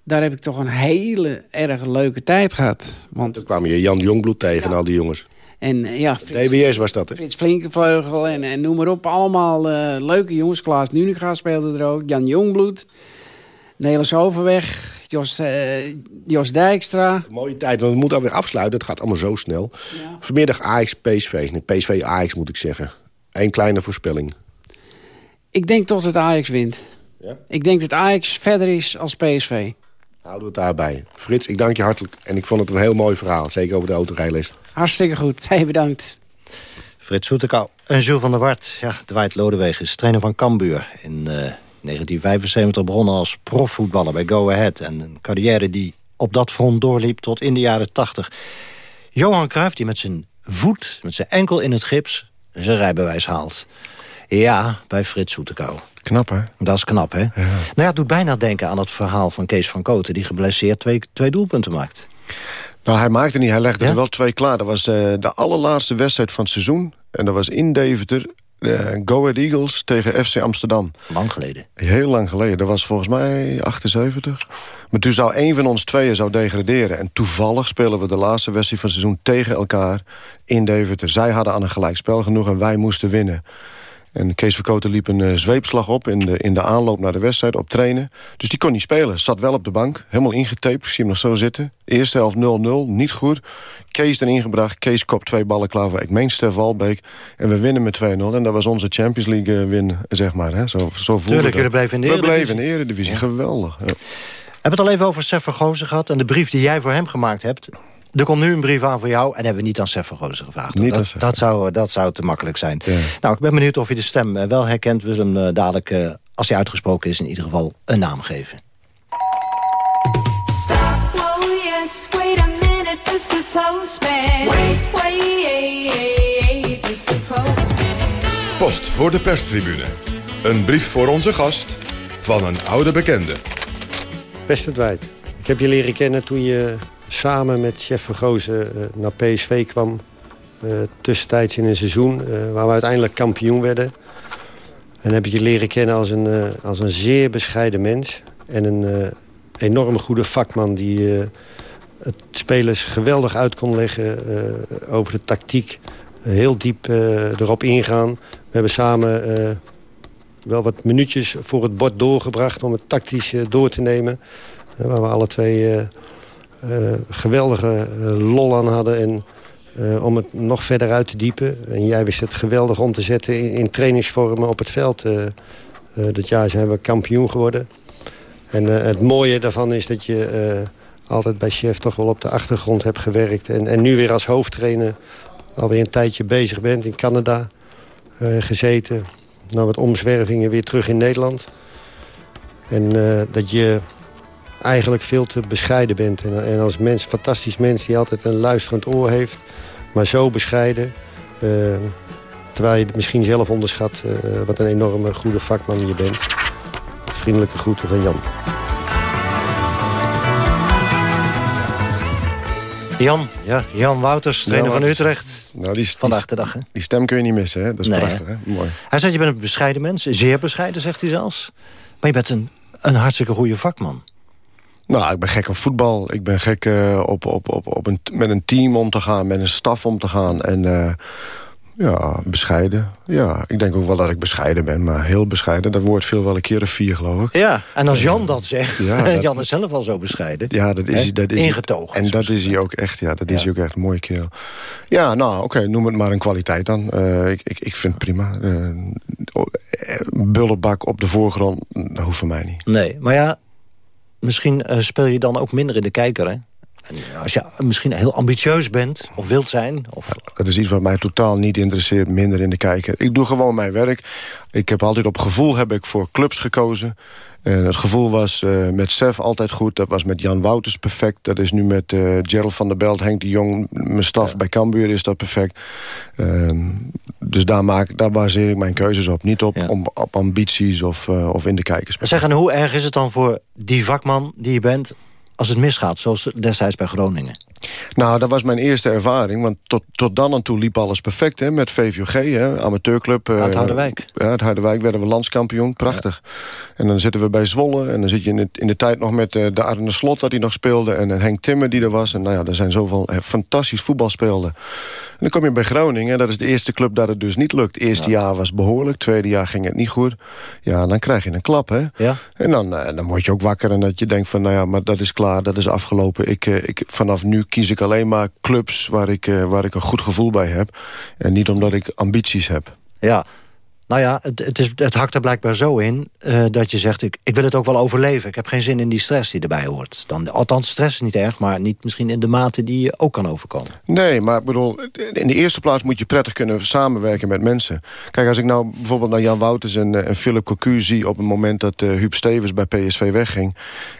daar heb ik toch een hele erg leuke tijd gehad. Want Toen kwam je Jan Jongbloed tegen ja. al die jongens. En, ja, Frits, DWS was dat, hè? Frits Flinkevleugel en, en noem maar op. Allemaal uh, leuke jongens. Klaas Nuninga speelde er ook. Jan Jongbloed. Nelis Overweg. Jos, uh, Jos Dijkstra. Mooie tijd, want we moeten alweer afsluiten. Het gaat allemaal zo snel. Ja. Vanmiddag Ajax PSV. PSV Ajax moet ik zeggen. Eén kleine voorspelling. Ik denk toch dat Ajax wint. Ja? Ik denk dat Ajax verder is als PSV. Houden we het daarbij. Frits, ik dank je hartelijk. En ik vond het een heel mooi verhaal. Zeker over de autorijles. Hartstikke goed. Hey, bedankt. Frits Soetekau en Jules van der Wart. Ja, Dwight Lodeweg is trainer van Cambuur. In uh, 1975 begonnen als profvoetballer bij Go Ahead. En een carrière die op dat front doorliep tot in de jaren 80. Johan Cruijff, die met zijn voet, met zijn enkel in het gips... zijn rijbewijs haalt. Ja, bij Frits Soetekau. Knap, hè? Dat is knap, hè? Ja. Nou ja, het doet bijna denken aan het verhaal van Kees van Koten... die geblesseerd twee, twee doelpunten maakt. Nou, hij maakte niet. Hij legde ja? er wel twee klaar. Dat was uh, de allerlaatste wedstrijd van het seizoen. En dat was in Deventer. Uh, Go Ahead Eagles tegen FC Amsterdam. Lang geleden. Heel lang geleden. Dat was volgens mij 78. Maar toen zou één van ons tweeën zou degraderen. En toevallig spelen we de laatste wedstrijd van het seizoen tegen elkaar in Deventer. Zij hadden aan een gelijkspel genoeg en wij moesten winnen. En Kees Verkoten liep een uh, zweepslag op in de, in de aanloop naar de wedstrijd op trainen. Dus die kon niet spelen. Zat wel op de bank. Helemaal ingetaped. Ik zie hem nog zo zitten. Eerste helft 0-0. Niet goed. Kees erin gebracht. Kees kop twee ballen klaar voor. Ik meen Stef Walbeek. En we winnen met 2-0. En dat was onze Champions League uh, win, zeg maar. Hè. Zo, zo Tuurlijk, jullie bleven in de We bleven in de Eredivisie. Geweldig. Ja. We hebben het al even over Sef Vergozen gehad. En de brief die jij voor hem gemaakt hebt. Er komt nu een brief aan voor jou en hebben we niet aan Sef van Rozen gevraagd. Niet dat, dat, zou, dat zou te makkelijk zijn. Ja. Nou, ik ben benieuwd of je de stem wel herkent. We zullen hem dadelijk, uh, als hij uitgesproken is, in ieder geval een naam geven. Stop, oh yes, wait a minute, Mr. Postman. Wait, wait, Mr. Postman. Post voor de perstribune. Een brief voor onze gast van een oude bekende. Beste Dwight, ik heb je leren kennen toen je samen met chef Vergozen uh, naar PSV kwam. Uh, tussentijds in een seizoen uh, waar we uiteindelijk kampioen werden. En heb ik je leren kennen als een, als een zeer bescheiden mens. En een enorm goede vakman die het spelers geweldig uit kon leggen over de tactiek. heel diep erop ingaan. We hebben samen wel wat minuutjes voor het bord doorgebracht om het tactisch door te nemen. waar we alle twee geweldige uh, lol aan hadden. En uh, om het nog verder uit te diepen. En jij wist het geweldig om te zetten in, in trainingsvormen op het veld. dat jaar zijn we kampioen geworden. En het mooie daarvan is dat je altijd bij chef toch wel op de achtergrond hebt gewerkt. En, en nu weer als hoofdtrainer alweer een tijdje bezig bent in Canada gezeten. Na wat omzwervingen weer terug in Nederland. En dat je eigenlijk veel te bescheiden bent. En, en als mens, fantastisch mens die altijd een luisterend oor heeft. Maar zo bescheiden. Uh, terwijl je het misschien zelf onderschat uh, wat een enorme goede vakman je bent. Vriendelijke groeten van Jan. Jan, ja, Jan Wouters, trainer van Utrecht. Nou, die, Vandaag de dag, hè? Die stem kun je niet missen, hè? Dat is Nee, prachtig, hè? Mooi. Hij zegt, je bent een bescheiden mens. Zeer bescheiden, zegt hij zelfs. Maar je bent een, een hartstikke goede vakman. Nou, ik ben gek op voetbal. Ik ben gek eh, op, op, op, op een, met een team om te gaan, met een staf om te gaan. En eh, ja, bescheiden. Ja, ik denk ook wel dat ik bescheiden ben, maar heel bescheiden. Dat woord viel wel een keer of vier, geloof ik. Ja, en als Jan dat zegt, Ja, dat- Jan is zelf al zo bescheiden. Ja, dat is, hij- dat is hij. Ingetogen. En dat is hij ook echt, ja. Dat is hij ook echt een mooie kerel. Ja, nou, oké, noem het maar een kwaliteit dan. Eh, ik, ik, ik vind het prima. Eh, eh, bullenbak op de voorgrond, dat hoeft voor mij niet. Nee, maar ja, misschien eh, speel je dan ook minder in de kijker, hè? Als je misschien heel ambitieus bent, of wilt zijn... Of... Dat is iets wat mij totaal niet interesseert, minder in de kijker. Ik doe gewoon mijn werk. Ik heb altijd op gevoel heb ik voor clubs gekozen. En het gevoel was eh, met Sef altijd goed. Dat was met Jan Wouters perfect. Dat is nu met eh Gerald van der Belt, Henk de Jong... mijn staf bij Cambuur is dat perfect. Ehm, dus daar, maak, daar baseer ik mijn keuzes op. Niet op, om, op ambities of, eh, of in de kijkers. Zeg, en hoe erg is het dan voor die vakman die je bent... als het misgaat, zoals destijds bij Groningen? Nou, dat was mijn eerste ervaring. Want tot, tot dan en toe liep alles perfect hè, met VVG, hè, amateurclub. eh, Uit Harderwijk. Ja, uit Harderwijk werden we landskampioen. Prachtig. En dan zitten we bij Zwolle. En dan zit je in de, in de tijd nog met eh, de Arne Slot dat hij nog speelde. En, en Henk Timmer die er was. En nou ja, er zijn zoveel eh, fantastisch voetbal speelden. En dan kom je bij Groningen. En dat is de eerste club dat het dus niet lukt. Het eerste jaar was behoorlijk. Tweede jaar ging het niet goed. Ja, dan krijg je een klap, hè. Ja. En dan, eh, dan word je ook wakker en dat je denkt van... nou ja, maar dat is klaar, dat is afgelopen. Ik, eh, ik, vanaf nu kies ik alleen maar clubs waar ik, eh, waar ik een goed gevoel bij heb. En niet omdat ik ambities heb. Ja, nou ja, het, het, is, het hakt er blijkbaar zo in eh, dat je zegt... Ik, ik wil het ook wel overleven. Ik heb geen zin in die stress die erbij hoort. Dan, althans, stress is niet erg, maar niet misschien in de mate die je ook kan overkomen. Nee, maar ik bedoel, in de eerste plaats moet je prettig kunnen samenwerken met mensen. Kijk, als ik nou bijvoorbeeld naar Jan Wouters en, eh, en Philip Cocu zie... op het moment dat uh, Huub Stevens bij PSV wegging...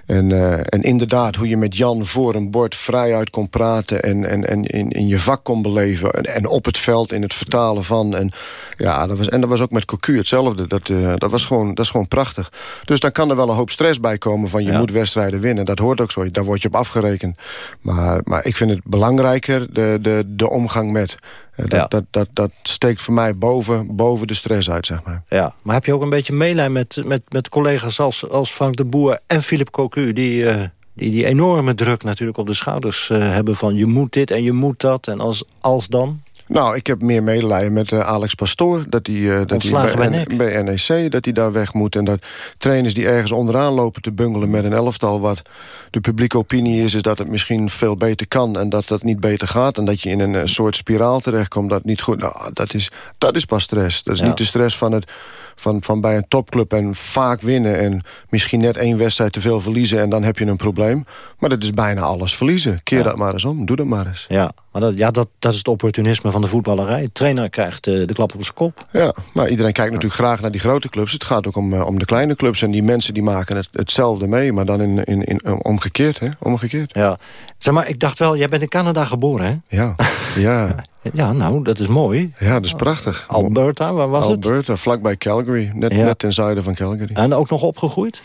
En, en inderdaad, hoe je met Jan voor een bord vrijuit kon praten... en, en, en in, in je vak kon beleven. En, en op het veld, in het vertalen van. En, ja, dat was, en dat was ook met Cocu hetzelfde. Dat, uh, dat, was gewoon, dat is gewoon prachtig. Dus dan kan er wel een hoop stress bij komen van... je ja. moet wedstrijden winnen. Dat hoort ook zo. Daar word je op afgerekend. Maar, maar ik vind het belangrijker, de, de, de omgang met... Dat, ja. dat, dat, dat steekt voor mij boven, boven de stress uit, zeg maar. Ja, maar heb je ook een beetje meelijn met, met, met collega's als, als Frank de Boer en Philip Cocu... die, uh, die die enorme druk natuurlijk op de schouders uh, hebben van... je moet dit en je moet dat en als, als dan? Nou, ik heb meer medelijden met uh, Alex Pastoor. Dat hij, uh, dat hij bij, bij, bij, NEC dat hij daar weg moet. En dat trainers die ergens onderaan lopen te bungelen met een elftal... wat de publieke opinie is, is dat het misschien veel beter kan... en dat dat niet beter gaat. En dat je in een uh, soort spiraal terechtkomt dat niet goed... Nou, dat is, dat is pas stress. Dat is ja. niet de stress van, het, van, van bij een topclub en vaak winnen... en misschien net één wedstrijd te veel verliezen en dan heb je een probleem. Maar dat is bijna alles verliezen. Keer ja. dat maar eens om, doe dat maar eens. Ja, maar dat, ja, dat, dat is het opportunisme van de voetballerij. De trainer krijgt uh, de klap op zijn kop. Ja, maar iedereen kijkt natuurlijk graag naar die grote clubs. Het gaat ook om, uh, om de kleine clubs. En die mensen die maken het, hetzelfde mee. Maar dan in, in, in, omgekeerd, hè? Omgekeerd. Ja. Zeg maar, ik dacht wel, jij bent in Canada geboren, hè? Ja, ja. ja, nou, dat is mooi. Ja, dat is prachtig. Alberta, waar was Alberta, het? Alberta, vlakbij Calgary. Net, ja. net ten zuiden van Calgary. En ook nog opgegroeid?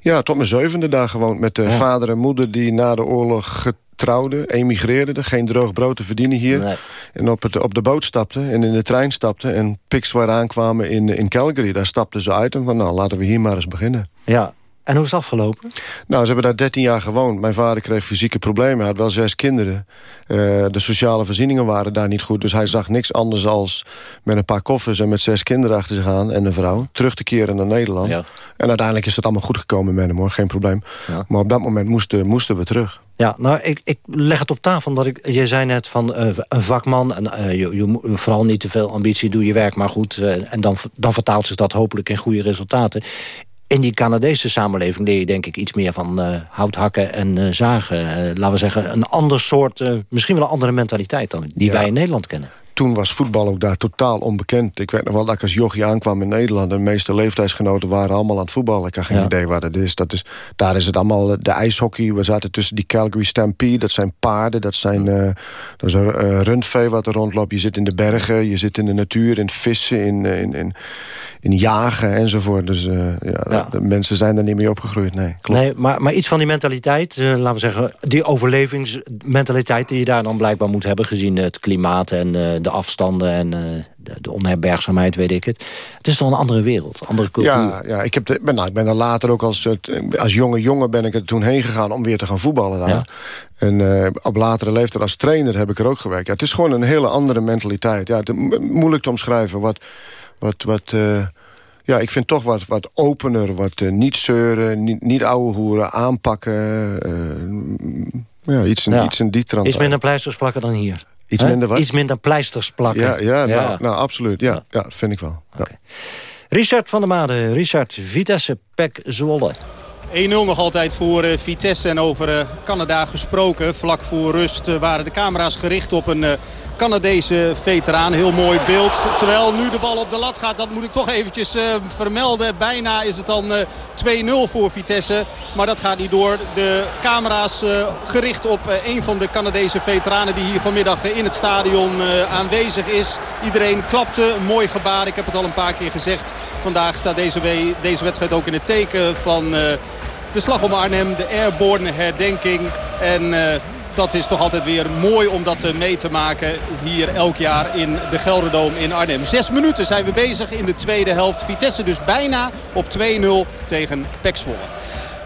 Ja, tot mijn zevende daar gewoond. Met de ja. vader en moeder die na de oorlog trouwden, emigreerden, er geen droog brood te verdienen hier. Nee. En op, het, op de boot stapten en in de trein stapten... en pikswaar aankwamen in, in Calgary. Daar stapten ze uit en van nou, laten we hier maar eens beginnen. Ja, en hoe is het afgelopen? Nou, ze hebben daar 13 jaar gewoond. Mijn vader kreeg fysieke problemen. Hij had wel zes kinderen. Uh, de sociale voorzieningen waren daar niet goed. Dus hij zag niks anders als met een paar koffers... en met zes kinderen achter zich aan en een vrouw... terug te keren naar Nederland. Ja. En uiteindelijk is het allemaal goed gekomen met hem, hoor. Geen probleem. Ja. Maar op dat moment moesten, moesten we terug. Ja, nou, ik, ik leg het op tafel, omdat ik, je zei net van uh, een vakman... en uh, je, je, vooral niet te veel ambitie, doe je werk maar goed... Uh, en dan, dan vertaalt zich dat hopelijk in goede resultaten. In die Canadese samenleving leer je denk ik iets meer van uh, hout hakken en uh, zagen. Uh, laten we zeggen, een ander soort, misschien wel een andere mentaliteit dan die ja. wij in Nederland kennen. Toen was voetbal ook daar totaal onbekend. Ik weet nog wel dat ik als jochie aankwam in Nederland... en de meeste leeftijdsgenoten waren allemaal aan het voetballen. Ik had geen ja. idee wat het is. Dat is. Daar is het allemaal de ijshockey. We zaten tussen die Calgary Stampede. Dat zijn paarden, dat, zijn, dat is een rundvee wat er rondloopt. Je zit in de bergen, je zit in de natuur, in vissen, in, in, in, in jagen enzovoort. Dus ja, De mensen zijn er niet mee opgegroeid, nee. Klopt. Nee, maar, maar iets van die mentaliteit, laten we zeggen... die overlevingsmentaliteit die je daar dan blijkbaar moet hebben... gezien het klimaat en de afstanden en de, de, onherbergzaamheid, weet ik het. Het is toch een andere wereld, andere cultuur. Ja, ja ik, heb de, ben, nou, ik ben er later ook als, als jonge jongen ben ik er toen heen gegaan... om weer te gaan voetballen daar. Ja. En uh, op latere leeftijd als trainer heb ik er ook gewerkt. Ja, het is gewoon een hele andere mentaliteit. Ja, het moeilijk te omschrijven. Wat, wat, wat, uh, ja, ik vind toch wat, wat opener. Wat uh, niet zeuren, niet, niet ouwe hoeren, aanpakken. ja, iets, ja. iets in die trant. Iets minder pleisters plakken dan hier. Iets minder wat? Iets minder pleisters plakken. Ja, ja, ja. Nou, nou, absoluut. Ja, ja. dat vind ik wel. Okay. Richard van der Made, Richard, Vitesse, Pek, Zwolle. 1-0 nog altijd voor uh, Vitesse en over uh, Canada gesproken. Vlak voor rust uh, waren de camera's gericht op een Canadese veteraan. Heel mooi beeld. Terwijl nu de bal op de lat gaat, dat moet ik toch eventjes vermelden. Bijna is het dan 2-0 voor Vitesse. Maar dat gaat niet door. De camera's gericht op een van de Canadese veteranen die hier vanmiddag in het stadion aanwezig is. Iedereen klapte. Mooi gebaar. Ik heb het al een paar keer gezegd. Vandaag staat deze, deze wedstrijd ook in het teken van de slag om Arnhem, de airborne herdenking. En dat is toch altijd weer mooi om dat eh, mee te maken hier elk jaar in de Gelderdoom in Arnhem. Zes minuten zijn we bezig in de tweede helft. Vitesse dus bijna op 2-0 tegen Pek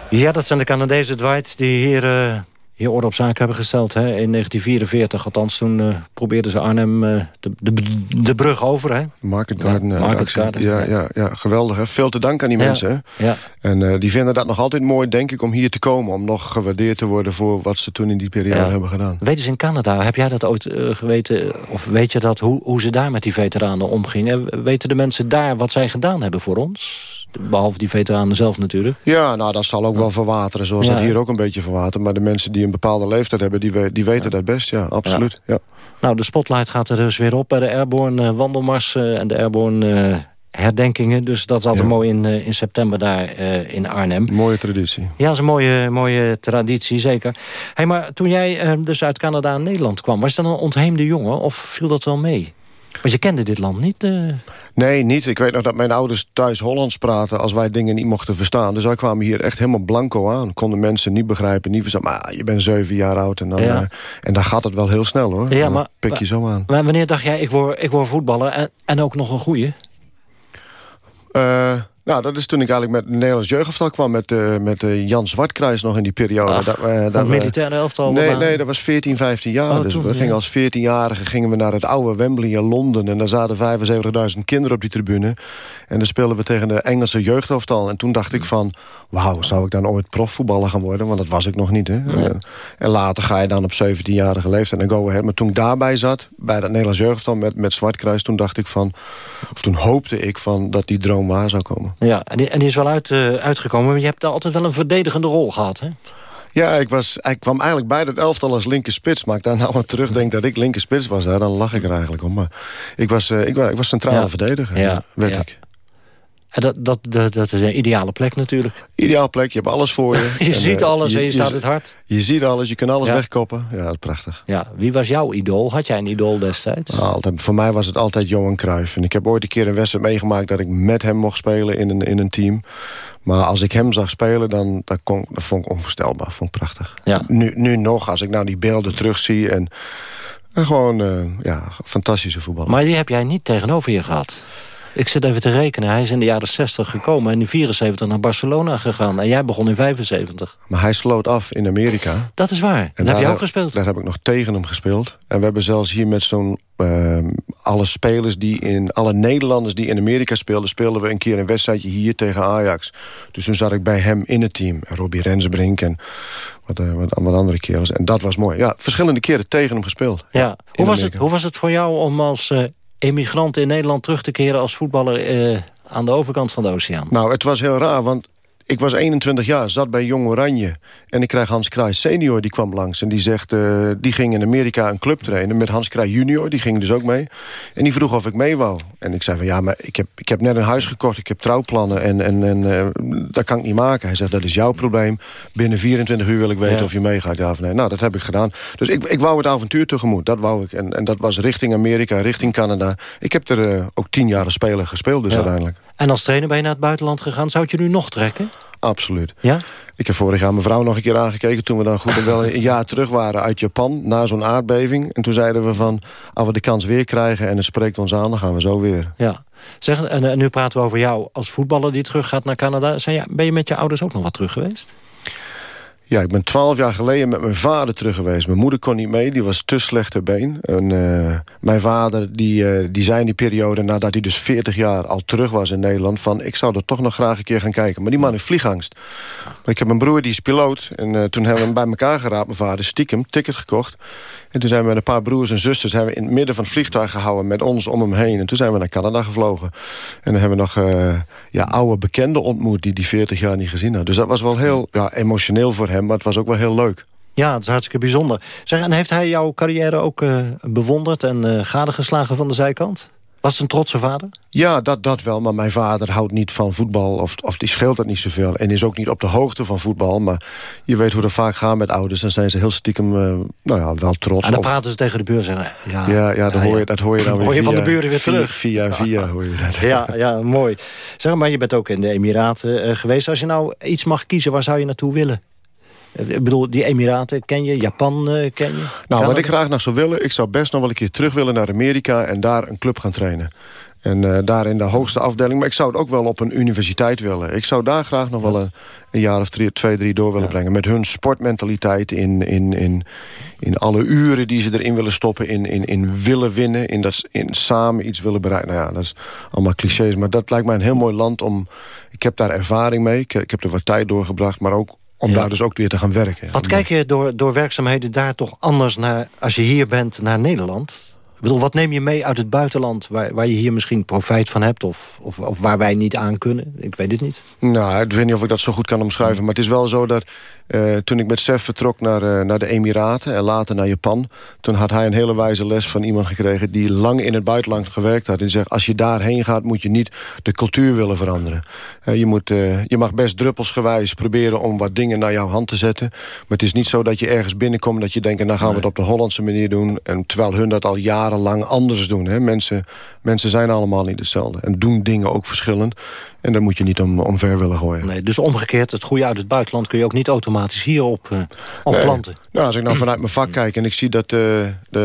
Ja, dat zijn de Canadezen Dwight die hier... Uh hier orde op zaken hebben gesteld. Hè? In 1944, althans toen uh, probeerden ze Arnhem uh, de, de, de, brug over. Hè? Market Garden. Ja, Market Garden ja, ja. Ja, geweldig. Hè? Veel te danken aan die mensen. Hè? Ja. En uh, die vinden dat nog altijd mooi, denk ik, om hier te komen. Om nog gewaardeerd te worden voor wat ze toen in die periode hebben gedaan. Weten ze in Canada, heb jij dat ooit geweten? Of weet je dat, hoe, hoe ze daar met die veteranen omgingen? Weten de mensen daar wat zij gedaan hebben voor ons? Behalve die veteranen zelf natuurlijk. Ja, nou dat zal ook wel verwateren. Zoals dat hier ook een beetje verwatert. Maar de mensen die een bepaalde leeftijd hebben, die, die weten dat best. Ja, absoluut. Ja. Nou, de spotlight gaat er dus weer op bij de Airborne uh, wandelmars uh, en de Airborne uh, herdenkingen. Dus dat is altijd mooi in, in september daar in Arnhem. Mooie traditie. Ja, dat is een mooie, mooie traditie, zeker. Hey, maar toen jij dus uit Canada naar Nederland kwam... was dat een ontheemde jongen of viel dat wel mee? Want je kende dit land niet? Uh... Nee, niet. Ik weet nog dat mijn ouders thuis Hollands praten... als wij dingen niet mochten verstaan. Dus wij kwamen hier echt helemaal blanco aan. Konden mensen niet begrijpen, niet verstaan. Maar je bent zeven jaar oud en dan, ja. uh, en dan gaat het wel heel snel, hoor. Ja, maar, pik je zo aan. Maar wanneer dacht jij, ik word, ik word voetballer en, en ook nog een goeie? Uh, nou, dat is toen ik eigenlijk met het Nederlands jeugdaftal kwam... met, uh, met uh, Jan Zwartkruis nog in die periode. Ach, dat, uh, dat militaire elftal? Nee, nee, dat was 14, 15 jaar. Oh, dus we gingen als 14-jarigen gingen we naar het oude Wembley in Londen... en daar zaten 75.000 kinderen op die tribune. En dan speelden we tegen de Engelse jeugdaftal. En toen dacht ik van, wauw, zou ik dan ooit profvoetballer gaan worden? Want dat was ik nog niet, hè. En later ga je dan op 17-jarige leeftijd en go ahead. Maar toen ik daarbij zat, bij dat Nederlands jeugdaftal met, met Zwartkruis... toen dacht ik van, of toen hoopte ik van dat die droom waar zou komen. Ja, en die, en die is wel uit, uh, uitgekomen. Maar je hebt daar altijd wel een verdedigende rol gehad, hè? Ja, ik, was, ik kwam eigenlijk bij dat elftal als linker spits. Maar ik daar nou aan terugdenk dat ik linker spits was, dan lach ik er eigenlijk om. Maar ik was, uh, ik, ik was centrale ja. verdediger, ja, werd ja. ik. Dat, dat, dat, dat, is een ideale plek natuurlijk. Ideale plek, je hebt alles voor je. je en, ziet uh, alles je, en je, je staat het hard. Je ziet alles, je kan alles ja. wegkoppen. Ja, dat is prachtig. Ja, wie was jouw idool? Had jij een idool destijds? Nou, altijd, voor mij was het altijd Johan Cruijff. En ik heb ooit een keer een wedstrijd meegemaakt... dat ik met hem mocht spelen in een, in een team. Maar als ik hem zag spelen, dan dat, kon, dat vond ik onvoorstelbaar. Vond ik prachtig. Ja. Nu, nu nog, als ik nou die beelden terugzie... en, en gewoon, uh, ja, fantastische voetballer. Maar die heb jij niet tegenover je gehad? Ik zit even te rekenen. Hij is in de jaren 60 gekomen en in 74 naar Barcelona gegaan. En jij begon in 75. Maar hij sloot af in Amerika. Dat is waar. En daar heb je ook gespeeld. Daar heb ik nog tegen hem gespeeld. En we hebben zelfs hier met zo'n... Uh, alle spelers die in... Alle Nederlanders die in Amerika speelden... speelden we een keer een wedstrijdje hier tegen Ajax. Dus toen zat ik bij hem in het team. En Robbie Rensbrink en wat, uh, wat, wat andere kerels. En dat was mooi. Ja, verschillende keren tegen hem gespeeld. Ja. Hoe, was het, hoe was het voor jou om als... Uh, emigranten in Nederland terug te keren als voetballer... Uh, aan de overkant van de oceaan? Nou, het was heel raar, want ik was 21 jaar, zat bij Jong Oranje. En ik krijg Hans Kraai senior, die kwam langs. En die zegt, uh, die ging in Amerika een club trainen met Hans Kraai junior. Die ging dus ook mee. En die vroeg of ik mee wou. En ik zei van, ja, maar ik heb, ik heb net een huis gekocht. Ik heb trouwplannen en, en, en uh, dat kan ik niet maken. Hij zegt, dat is jouw probleem. Binnen 24 uur wil ik weten of je meegaat, ja of nee. Nou, dat heb ik gedaan. Dus ik, ik wou het avontuur tegemoet, dat wou ik. En, en dat was richting Amerika, richting Canada. Ik heb er uh, ook tien jaar als speler gespeeld dus uiteindelijk. En als trainer ben je naar het buitenland gegaan. Zou het je nu nog trekken? Absoluut. Ja? Ik heb vorig jaar mijn vrouw nog een keer aangekeken... toen we dan goed en wel een jaar terug waren uit Japan... na zo'n aardbeving. En toen zeiden we van, als we de kans weer krijgen... en het spreekt ons aan, dan gaan we zo weer. Ja. Zeg, en, nu praten we over jou als voetballer die terug gaat naar Canada. Zijn, ben je met je ouders ook nog wat terug geweest? Ja, ik ben twaalf jaar geleden met mijn vader terug geweest. Mijn moeder kon niet mee, die was te slecht ter been. En, uh, mijn vader die, uh, die zei in die periode, nadat hij dus 40 jaar al terug was in Nederland... van ik zou er toch nog graag een keer gaan kijken. Maar die man heeft vliegangst. Maar ik heb een broer die is piloot. En uh, toen hebben we hem bij elkaar geraapt, mijn vader, stiekem, ticket gekocht. En toen zijn we met een paar broers en zusters... hebben we in het midden van het vliegtuig gehouden met ons om hem heen. En toen zijn we naar Canada gevlogen. En dan hebben we nog uh, ja, oude bekenden ontmoet... die die 40 jaar niet gezien hadden. Dus dat was wel heel ja, emotioneel voor hem, maar het was ook wel heel leuk. Ja, het is hartstikke bijzonder. Zeg, en heeft hij jouw carrière ook uh, bewonderd en uh, gadegeslagen van de zijkant? Was het een trotse vader? Ja, dat, dat wel. Maar mijn vader houdt niet van voetbal. Of, of die scheelt het niet zoveel. En is ook niet op de hoogte van voetbal. Maar je weet hoe dat vaak gaat met ouders. Dan zijn ze heel stiekem uh, nou ja, wel trots. En dan praten ze tegen de buur. Zeggen, ja, ja, ja, dan hoor je, dat hoor je dan weer hoor je via, van de buren weer via, terug. Via, via, hoor je dat. Ja, ja, mooi. Zeg maar, je bent ook in de Emiraten uh, geweest. Als je nou iets mag kiezen, waar zou je naartoe willen? Ik bedoel, die Emiraten ken je, Japan uh, ken je? Nou, wat ik graag nog zou willen... ik zou best nog wel een keer terug willen naar Amerika... en daar een club gaan trainen. En uh, daar in de hoogste afdeling. Maar ik zou het ook wel op een universiteit willen. Ik zou daar graag nog wel een, een jaar of drie, twee, drie door willen ja. brengen. Met hun sportmentaliteit in, in, in, in alle uren die ze erin willen stoppen. In, in, in willen winnen. In, dat, in samen iets willen bereiken. Nou ja, dat is allemaal clichés. Maar dat lijkt mij een heel mooi land om... Ik heb daar ervaring mee. Ik, ik heb er wat tijd doorgebracht. Maar ook om ja. daar dus ook weer te gaan werken. Wat kijk je door, door werkzaamheden daar toch anders naar... als je hier bent naar Nederland? Ik bedoel, wat neem je mee uit het buitenland... waar, waar je hier misschien profijt van hebt... Of, of, of waar wij niet aan kunnen? Ik weet het niet. Nou, ik weet niet of ik dat zo goed kan omschrijven. Maar het is wel zo dat uh, toen ik met Sef vertrok naar, uh, naar de Emiraten... en later naar Japan... toen had hij een hele wijze les van iemand gekregen... die lang in het buitenland gewerkt had. En zegt, als je daarheen gaat... moet je niet de cultuur willen veranderen. Uh, je, moet, je mag best druppelsgewijs proberen... om wat dingen naar jouw hand te zetten. Maar het is niet zo dat je ergens binnenkomt... dat je denkt, nou gaan we het op de Hollandse manier doen. En terwijl hun dat al jarenlang anders doen. Hè? Mensen, mensen zijn allemaal niet hetzelfde. En doen dingen ook verschillend. En daar moet je niet om, om ver willen gooien. Nee, dus omgekeerd, het goede uit het buitenland... kun je ook niet automatisch hierop uh, op nee. planten. Nou, als ik nou vanuit mijn vak kijk en ik zie dat de, uh,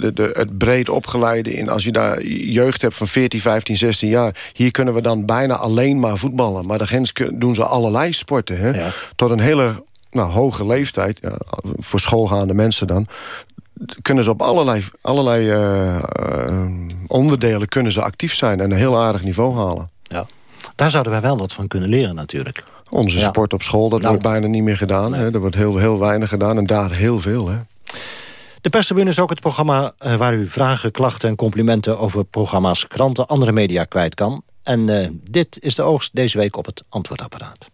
de, de, het breed opgeleide... In, als je daar jeugd hebt van 14, 15, 16 jaar... hier kunnen we dan bijna alleen maar voetballen. Maar de grens doen ze allerlei sporten. Hè? Ja. Tot een hele nou, hoge leeftijd, ja, voor schoolgaande mensen dan kunnen ze op allerlei, allerlei uh, uh, onderdelen kunnen ze actief zijn... en een heel aardig niveau halen. Daar zouden wij wel wat van kunnen leren natuurlijk. Onze ja. sport op school, dat nou, wordt bijna niet meer gedaan. Nee. Hè? Er wordt heel, heel weinig gedaan en daar heel veel. Hè? De perstribune is ook het programma uh, waar u vragen, klachten en complimenten... over programma's, kranten, andere media kwijt kan. En dit is de oogst deze week op het antwoordapparaat.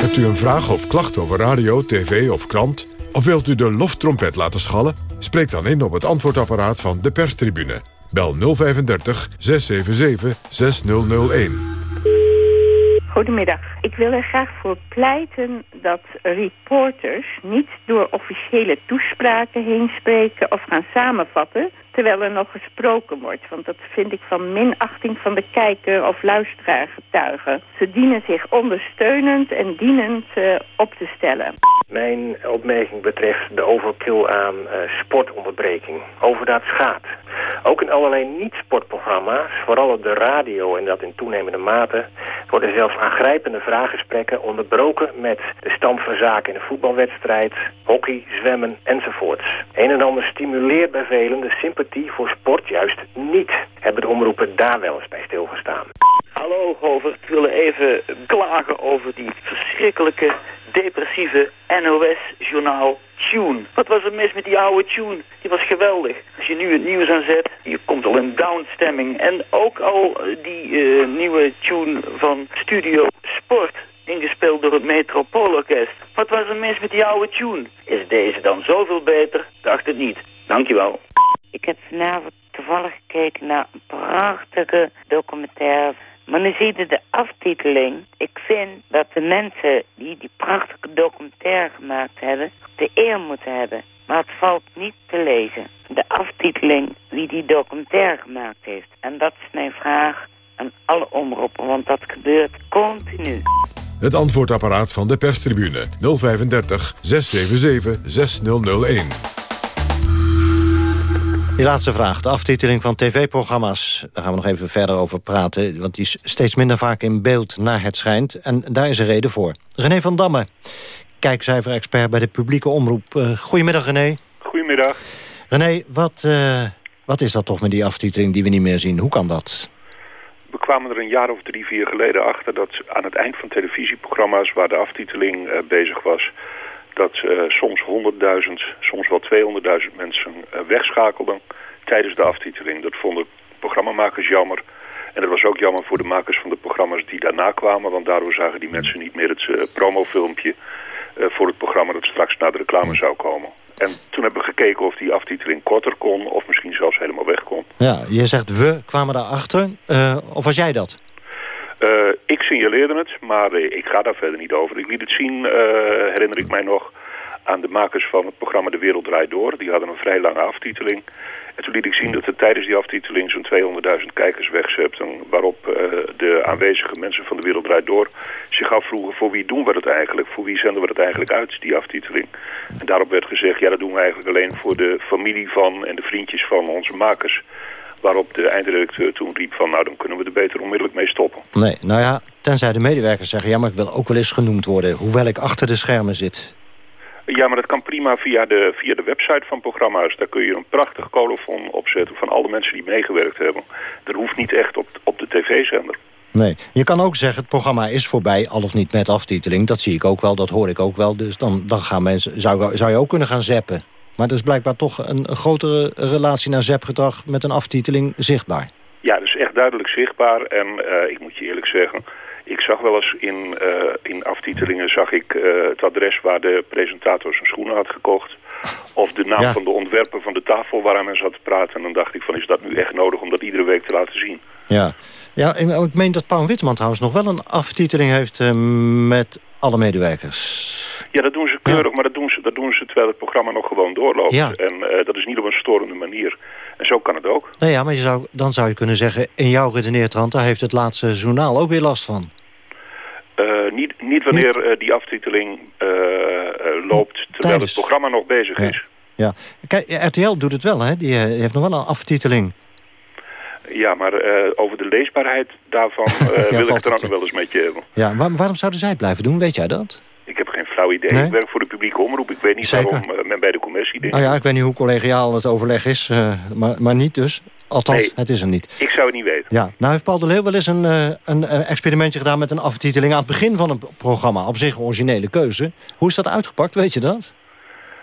Hebt u een vraag of klacht over radio, tv of krant... Of wilt u de loftrompet laten schallen? Spreek dan in op het antwoordapparaat van de perstribune. Bel 035 677 6001. Goedemiddag. Ik wil er graag voor pleiten dat reporters niet door officiële toespraken heen spreken of gaan samenvatten, terwijl er nog gesproken wordt. Want dat vind ik van minachting van de kijker of luisteraar getuigen. Ze dienen zich ondersteunend en dienend uh, op te stellen. Mijn opmerking betreft de overkill aan uh, sportonderbreking. Dat gaat. Ook in allerlei niet-sportprogramma's, vooral op de radio en dat in toenemende mate, worden zelfs aangrijpende vraaggesprekken onderbroken met de stand van zaken in een voetbalwedstrijd, hockey, zwemmen enzovoorts. Een en ander stimuleert bij velen de sympathie voor sport juist niet. Hebben de omroepen daar wel eens bij stilgestaan? Hallo Govert, ik wil even klagen over die verschrikkelijke depressieve NOS-journaal Tune. Wat was er mis met die oude Tune? Die was geweldig. Als je nu het nieuws aanzet, je komt al in downstemming. En ook al die uh, nieuwe tune van Studio Sport, ingespeeld door het Metropoolorkest. Wat was er mis met die oude tune? Is deze dan zoveel beter? Dacht het niet. Dankjewel. Ik heb vanavond toevallig gekeken naar een prachtige documentaire. Maar nu zie je de aftiteling. Ik vind dat de mensen die die prachtige documentaire gemaakt hebben... de eer moeten hebben. Maar het valt niet te lezen. De aftiteling wie die documentaire gemaakt heeft. En dat is mijn vraag aan alle omroepen, want dat gebeurt continu. Het antwoordapparaat van de perstribune 035 677 6001. Die laatste vraag, de aftiteling van tv-programma's. Daar gaan we nog even verder over praten, want die is steeds minder vaak in beeld naar het schijnt. En daar is een reden voor. René van Damme, kijkcijfer-expert bij de publieke omroep. Uh, goedemiddag René. Goedemiddag. René, wat, uh, wat is dat toch met die aftiteling die we niet meer zien? Hoe kan dat? We kwamen er een jaar of drie, vier geleden achter dat aan het eind van televisieprogramma's waar de aftiteling uh, bezig was, dat uh, soms 100.000, soms wel 200.000 mensen uh, wegschakelden tijdens de aftiteling. Dat vonden programmamakers jammer. En dat was ook jammer voor de makers van de programma's die daarna kwamen, want daardoor zagen die mensen niet meer het promofilmpje voor het programma dat straks na de reclame zou komen. En toen hebben we gekeken of die aftiteling korter kon... of misschien zelfs helemaal weg kon. Ja, je zegt we kwamen daarachter. Uh, of was jij dat? Uh, ik signaleerde het, maar uh, ik ga daar verder niet over. Ik liet het zien, herinner ik mij nog, aan de makers van het programma De Wereld Draait Door. Die hadden een vrij lange aftiteling. En toen liet ik zien dat er tijdens die aftiteling zo'n 200.000 kijkers wegzepten. Waarop de aanwezige mensen van De Wereld Draait Door zich afvroegen voor wie doen we dat eigenlijk? Voor wie zenden we dat eigenlijk uit, die aftiteling? En daarop werd gezegd, ja dat doen we eigenlijk alleen voor de familie van en de vriendjes van onze makers. Waarop de eindredacteur toen riep van, nou dan kunnen we er beter onmiddellijk mee stoppen. Nee, nou ja, tenzij de medewerkers zeggen, ja maar ik wil ook wel eens genoemd worden. Hoewel ik achter de schermen zit. Ja, maar dat kan prima via de, via de website van programma's. Daar kun je een prachtig colofon opzetten van alle mensen die meegewerkt hebben. Dat hoeft niet echt op, op de tv-zender. Nee, je kan ook zeggen het programma is voorbij, al of niet met aftiteling. Dat zie ik ook wel, dat hoor ik ook wel. Dus dan, dan gaan mensen, zou, zou je ook kunnen gaan zeppen. Maar er is blijkbaar toch een, grotere relatie naar zepgedrag met een aftiteling zichtbaar. Ja, dat is echt duidelijk zichtbaar. En uh, ik moet je eerlijk zeggen, ik zag wel eens in, uh, in aftitelingen zag ik, uh, het adres waar de presentator zijn schoenen had gekocht. Of de naam ja. van de ontwerper van de tafel waaraan men zat te praten. En dan dacht ik van is dat nu echt nodig om dat iedere week te laten zien. Ja, ja ik meen dat Paul Witteman trouwens nog wel een aftiteling heeft uh, met alle medewerkers. Ja, dat doen ze keurig, ja. maar dat doen ze, dat doen ze terwijl het programma nog gewoon doorloopt. Ja. En dat is niet op een storende manier. En zo kan het ook. Nou ja, maar je zou, dan zou je kunnen zeggen... in jouw redeneertrand, daar heeft het laatste journaal ook weer last van. Uh, niet, niet wanneer niet? Uh, die aftiteling loopt terwijl Tijdens... het programma nog bezig ja. is. Ja, kijk, RTL doet het wel, hè? Die heeft nog wel een aftiteling. Ja, maar over de leesbaarheid daarvan ja, wil ik het er ook nog wel eens met je hebben. Ja, waar, waarom zouden zij het blijven doen, weet jij dat? Ik heb geen flauw idee. Nee? Ik werk voor de publieke omroep. Ik weet niet Zeker. waarom men bij de commissie denkt. Nou ja, ik weet niet hoe collegiaal het overleg is, maar, maar niet dus. Althans, nee, het is er niet. Ik zou het niet weten. Ja, nou heeft Paul de Leeuw wel eens een, een experimentje gedaan... met een aftiteling aan het begin van een programma. Op zich een originele keuze. Hoe is dat uitgepakt, weet je dat?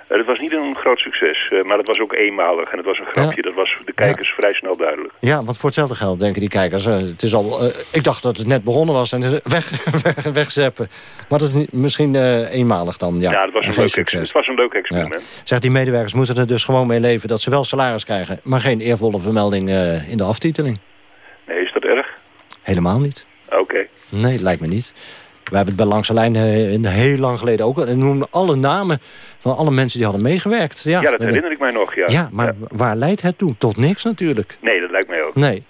Het was niet een groot succes, maar het was ook eenmalig. En het was een grapje, ja. dat was voor de kijkers ja. vrij snel duidelijk. Ja, want voor hetzelfde geld denken die kijkers... het is al, ik dacht dat het net begonnen was en weg, weg, wegzeppen. Maar dat is niet, misschien eenmalig dan. Ja, ja het, was een leuk succes. het was een leuk experiment. Zegt die medewerkers moeten er dus gewoon mee leven... dat ze wel salaris krijgen, maar geen eervolle vermelding in de aftiteling. Nee, is dat erg? Helemaal niet. Oké. Okay. Nee, het lijkt me niet. We hebben het bij Langs de Lijn uh, heel lang geleden ook. En noemden alle namen van alle mensen die hadden meegewerkt. Ja, ja dat herinner ik mij nog, ja. Ja, maar ja. waar leidt het toe? Tot niks natuurlijk. Nee, dat lijkt mij ook. Nee.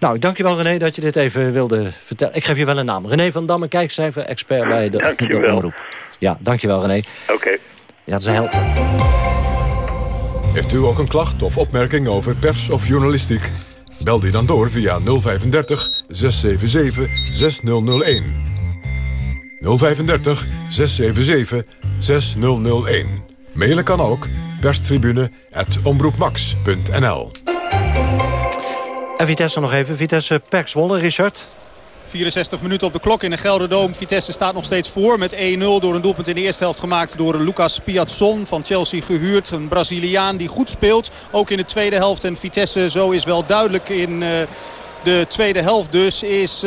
Nou, dankjewel René dat je dit even wilde vertellen. Ik geef je wel een naam. René van Damme, kijkcijfer-expert bij de, de omroep. Ja, dankjewel René. Oké. Okay. Ja, dat is helpen. Heeft u ook een klacht of opmerking over pers of journalistiek? Bel die dan door via 035 677 6001. 035 677 6001. Mailen kan ook perstribune.omroepmax.nl En Vitesse nog even. Vitesse Pek Zwolle, Richard. 64 minuten op de klok in de Gelderdoom. Vitesse staat nog steeds voor met 1-0 door een doelpunt in de eerste helft gemaakt door Lucas Piazzon van Chelsea gehuurd. Een Braziliaan die goed speelt, ook in de tweede helft. En Vitesse zo is wel duidelijk in... Uh, De tweede helft dus is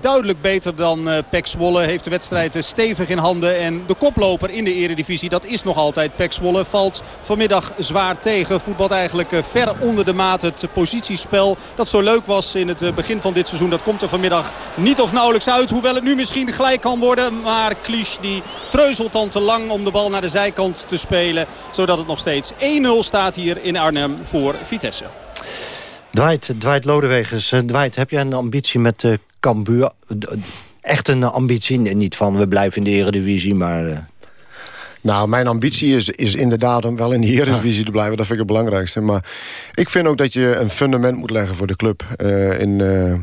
duidelijk beter dan uh, Zwolle. Heeft de wedstrijd stevig in handen. En de koploper in de eredivisie, dat is nog altijd Pek Zwolle. Valt vanmiddag zwaar tegen. Voetbalt eigenlijk ver onder de maat. Het positiespel dat zo leuk was in het begin van dit seizoen. Dat komt er vanmiddag niet of nauwelijks uit. Hoewel het nu misschien gelijk kan worden. Maar Klisch die treuzelt dan te lang om de bal naar de zijkant te spelen. Zodat het nog steeds 1-0 staat hier in Arnhem voor Vitesse. Dwight, Dwight Lodewegers. Uh, Dwight, heb jij een ambitie met uh, Cambuur? Echt een ambitie? Niet van we blijven in de eredivisie, maar... Uh... Nou, mijn ambitie is, is inderdaad om wel in de Eredivisie te blijven. Dat vind ik het belangrijkste. Maar ik vind ook dat je een fundament moet leggen voor de club. Uh, in, uh,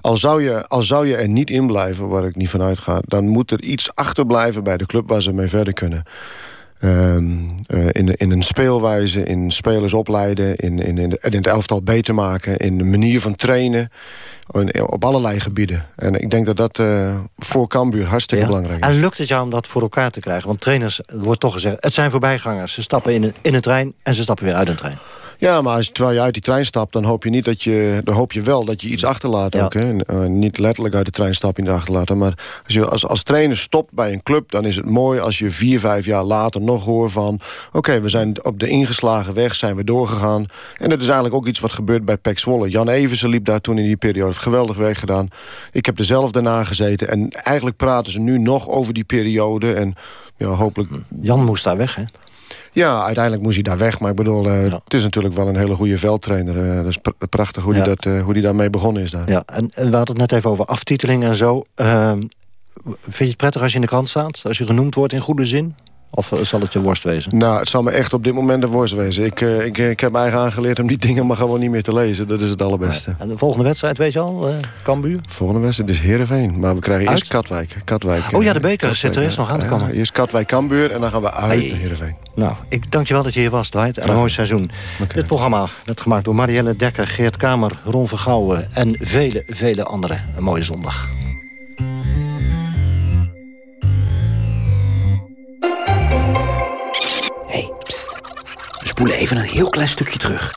al, zou je, al zou je er niet in blijven, waar ik niet van uitga... dan moet er iets achterblijven bij de club waar ze mee verder kunnen. Uh, in, in een speelwijze, in spelers opleiden... In, in, in, in het elftal beter maken, in de manier van trainen op allerlei gebieden. En ik denk dat dat uh, voor Cambuur hartstikke belangrijk is. En lukt het jou om dat voor elkaar te krijgen? Want trainers, wordt toch gezegd, het zijn voorbijgangers. Ze stappen in een, in een trein en ze stappen weer uit een trein. Ja, maar als, terwijl je uit die trein stapt, dan hoop je, niet dat je, dan hoop je wel dat je iets achterlaat. Ook, hè? Uh, niet letterlijk uit de trein stappen in achterlaten. Maar als, je, als, als trainer stopt bij een club, dan is het mooi als je vier, vijf jaar later nog hoort van... oké, we zijn op de ingeslagen weg, zijn we doorgegaan. En dat is eigenlijk ook iets wat gebeurt bij Pek Zwolle. Jan Eversen liep daar toen in die periode, heeft geweldig werk gedaan. Ik heb er zelf daarna gezeten. En eigenlijk praten ze nu nog over die periode. En ja, hopelijk... Jan moest daar weg, hè? Ja, uiteindelijk moest hij daar weg. Maar ik bedoel, uh, het is natuurlijk wel een hele goede veldtrainer. Uh, dat is pr prachtig hoe hij ja. uh, hoe daarmee begonnen is daar. Ja, en, en, we hadden het net even over aftiteling en zo. Ehm, vind je het prettig als je in de krant staat? Als je genoemd wordt in goede zin? Of zal het je worst wezen? Nou, het zal me echt op dit moment de worst wezen. Ik, uh, ik, ik heb me eigen aangeleerd om die dingen maar gewoon niet meer te lezen. Dat is het allerbeste. En de volgende wedstrijd, weet je al? Uh, Cambuur? Volgende wedstrijd is Heerenveen. Maar we krijgen uit? eerst Katwijk. Katwijk oh ja, de beker Katwijk, zit er eerst nog aan te komen. Ja, eerst Katwijk-Cambuur en dan gaan we uit hey. naar Heerenveen. Nou, ik dank je wel dat je hier was, Dwight. En een mooi seizoen. Okay. Dit programma werd gemaakt door Marielle Dekker, Geert Kamer, Ron Vergouwen... en vele, vele anderen. Een mooie zondag. Spoelen even een heel klein stukje terug.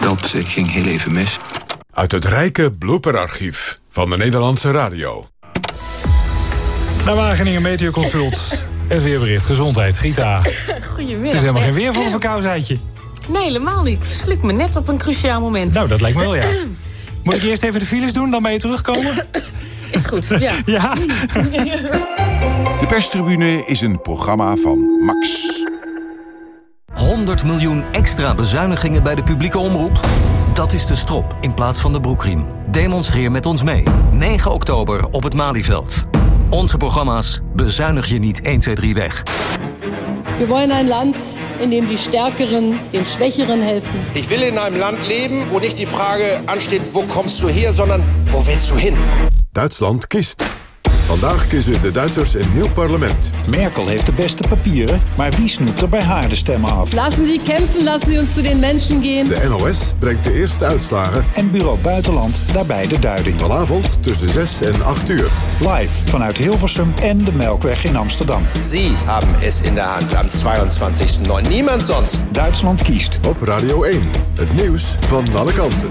Dat ging heel even mis. Uit het rijke blooperarchief van de Nederlandse radio. Naar Wageningen Meteoconsult. Het weerbericht Gezondheid. Gita. Goedemiddag. Het is helemaal geen weer voor een verkoudheidje. Nee, helemaal niet. Ik verslik me net op een cruciaal moment. Nou, dat lijkt me wel, ja. Moet ik eerst even de files doen, dan ben je terugkomen? Is goed, ja. ja? De perstribune is een programma van Max. 100 miljoen extra bezuinigingen bij de publieke omroep? Dat is de strop in plaats van de broekriem. Demonstreer met ons mee. 9 oktober op het Malieveld. Onze programma's bezuinig je niet 1, 2, 3 weg. We willen een land in dem die Stärkeren den Schwächeren helfen. Ik wil in een land leven wo niet die Frage ansteht, wo kommst du her, sondern wo willst du hin? Duitsland kiest. Vandaag kiezen de Duitsers een nieuw parlement. Merkel heeft de beste papieren, maar wie snoept er bij haar de stemmen af? Laten Sie kämpfen, laten Sie uns zu den Menschen gehen. De NOS brengt de eerste uitslagen. En Bureau Buitenland daarbij de duiding. Vanavond tussen 6 en 8 uur. Live vanuit Hilversum en de Melkweg in Amsterdam. Sie haben es in der Hand am 22.09. Niemand sonst. Duitsland kiest. Op Radio 1. Het nieuws van alle kanten.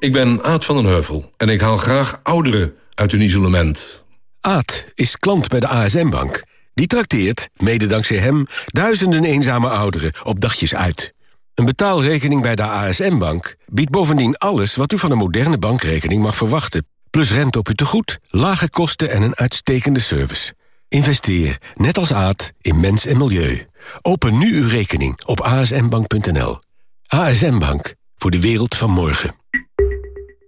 Ik ben Aad van den Heuvel en ik haal graag ouderen uit hun isolement. Aad is klant bij de ASM-bank. Die trakteert, mede dankzij hem, duizenden eenzame ouderen op dagjes uit. Een betaalrekening bij de ASM-bank biedt bovendien alles... wat u van een moderne bankrekening mag verwachten. Plus rente op uw tegoed, lage kosten en een uitstekende service. Investeer, net als Aad, in mens en milieu. Open nu uw rekening op asmbank.nl. ASM Bank, voor de wereld van morgen.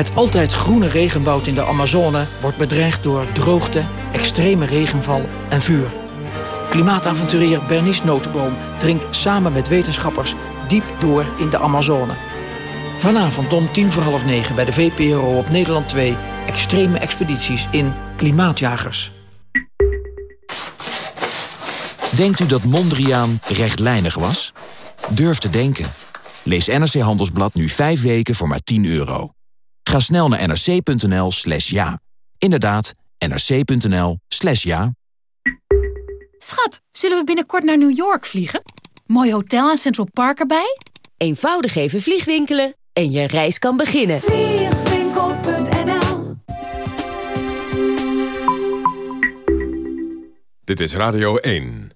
Het altijd groene regenwoud in de Amazone wordt bedreigd door droogte, extreme regenval en vuur. Klimaatavonturier Bernice Notenboom dringt samen met wetenschappers diep door in de Amazone. Vanavond om tien voor half negen bij de VPRO op Nederland 2... extreme expedities in Klimaatjagers. Denkt u dat Mondriaan rechtlijnig was? Durf te denken. Lees NRC Handelsblad nu 5 weken voor maar 10 euro. Ga snel naar nrc.nl slash ja. Inderdaad, nrc.nl slash ja. Schat, zullen we binnenkort naar New York vliegen? Mooi hotel en Central Park erbij? Eenvoudig even vliegwinkelen en je reis kan beginnen. Vliegwinkel.nl Dit is Radio 1.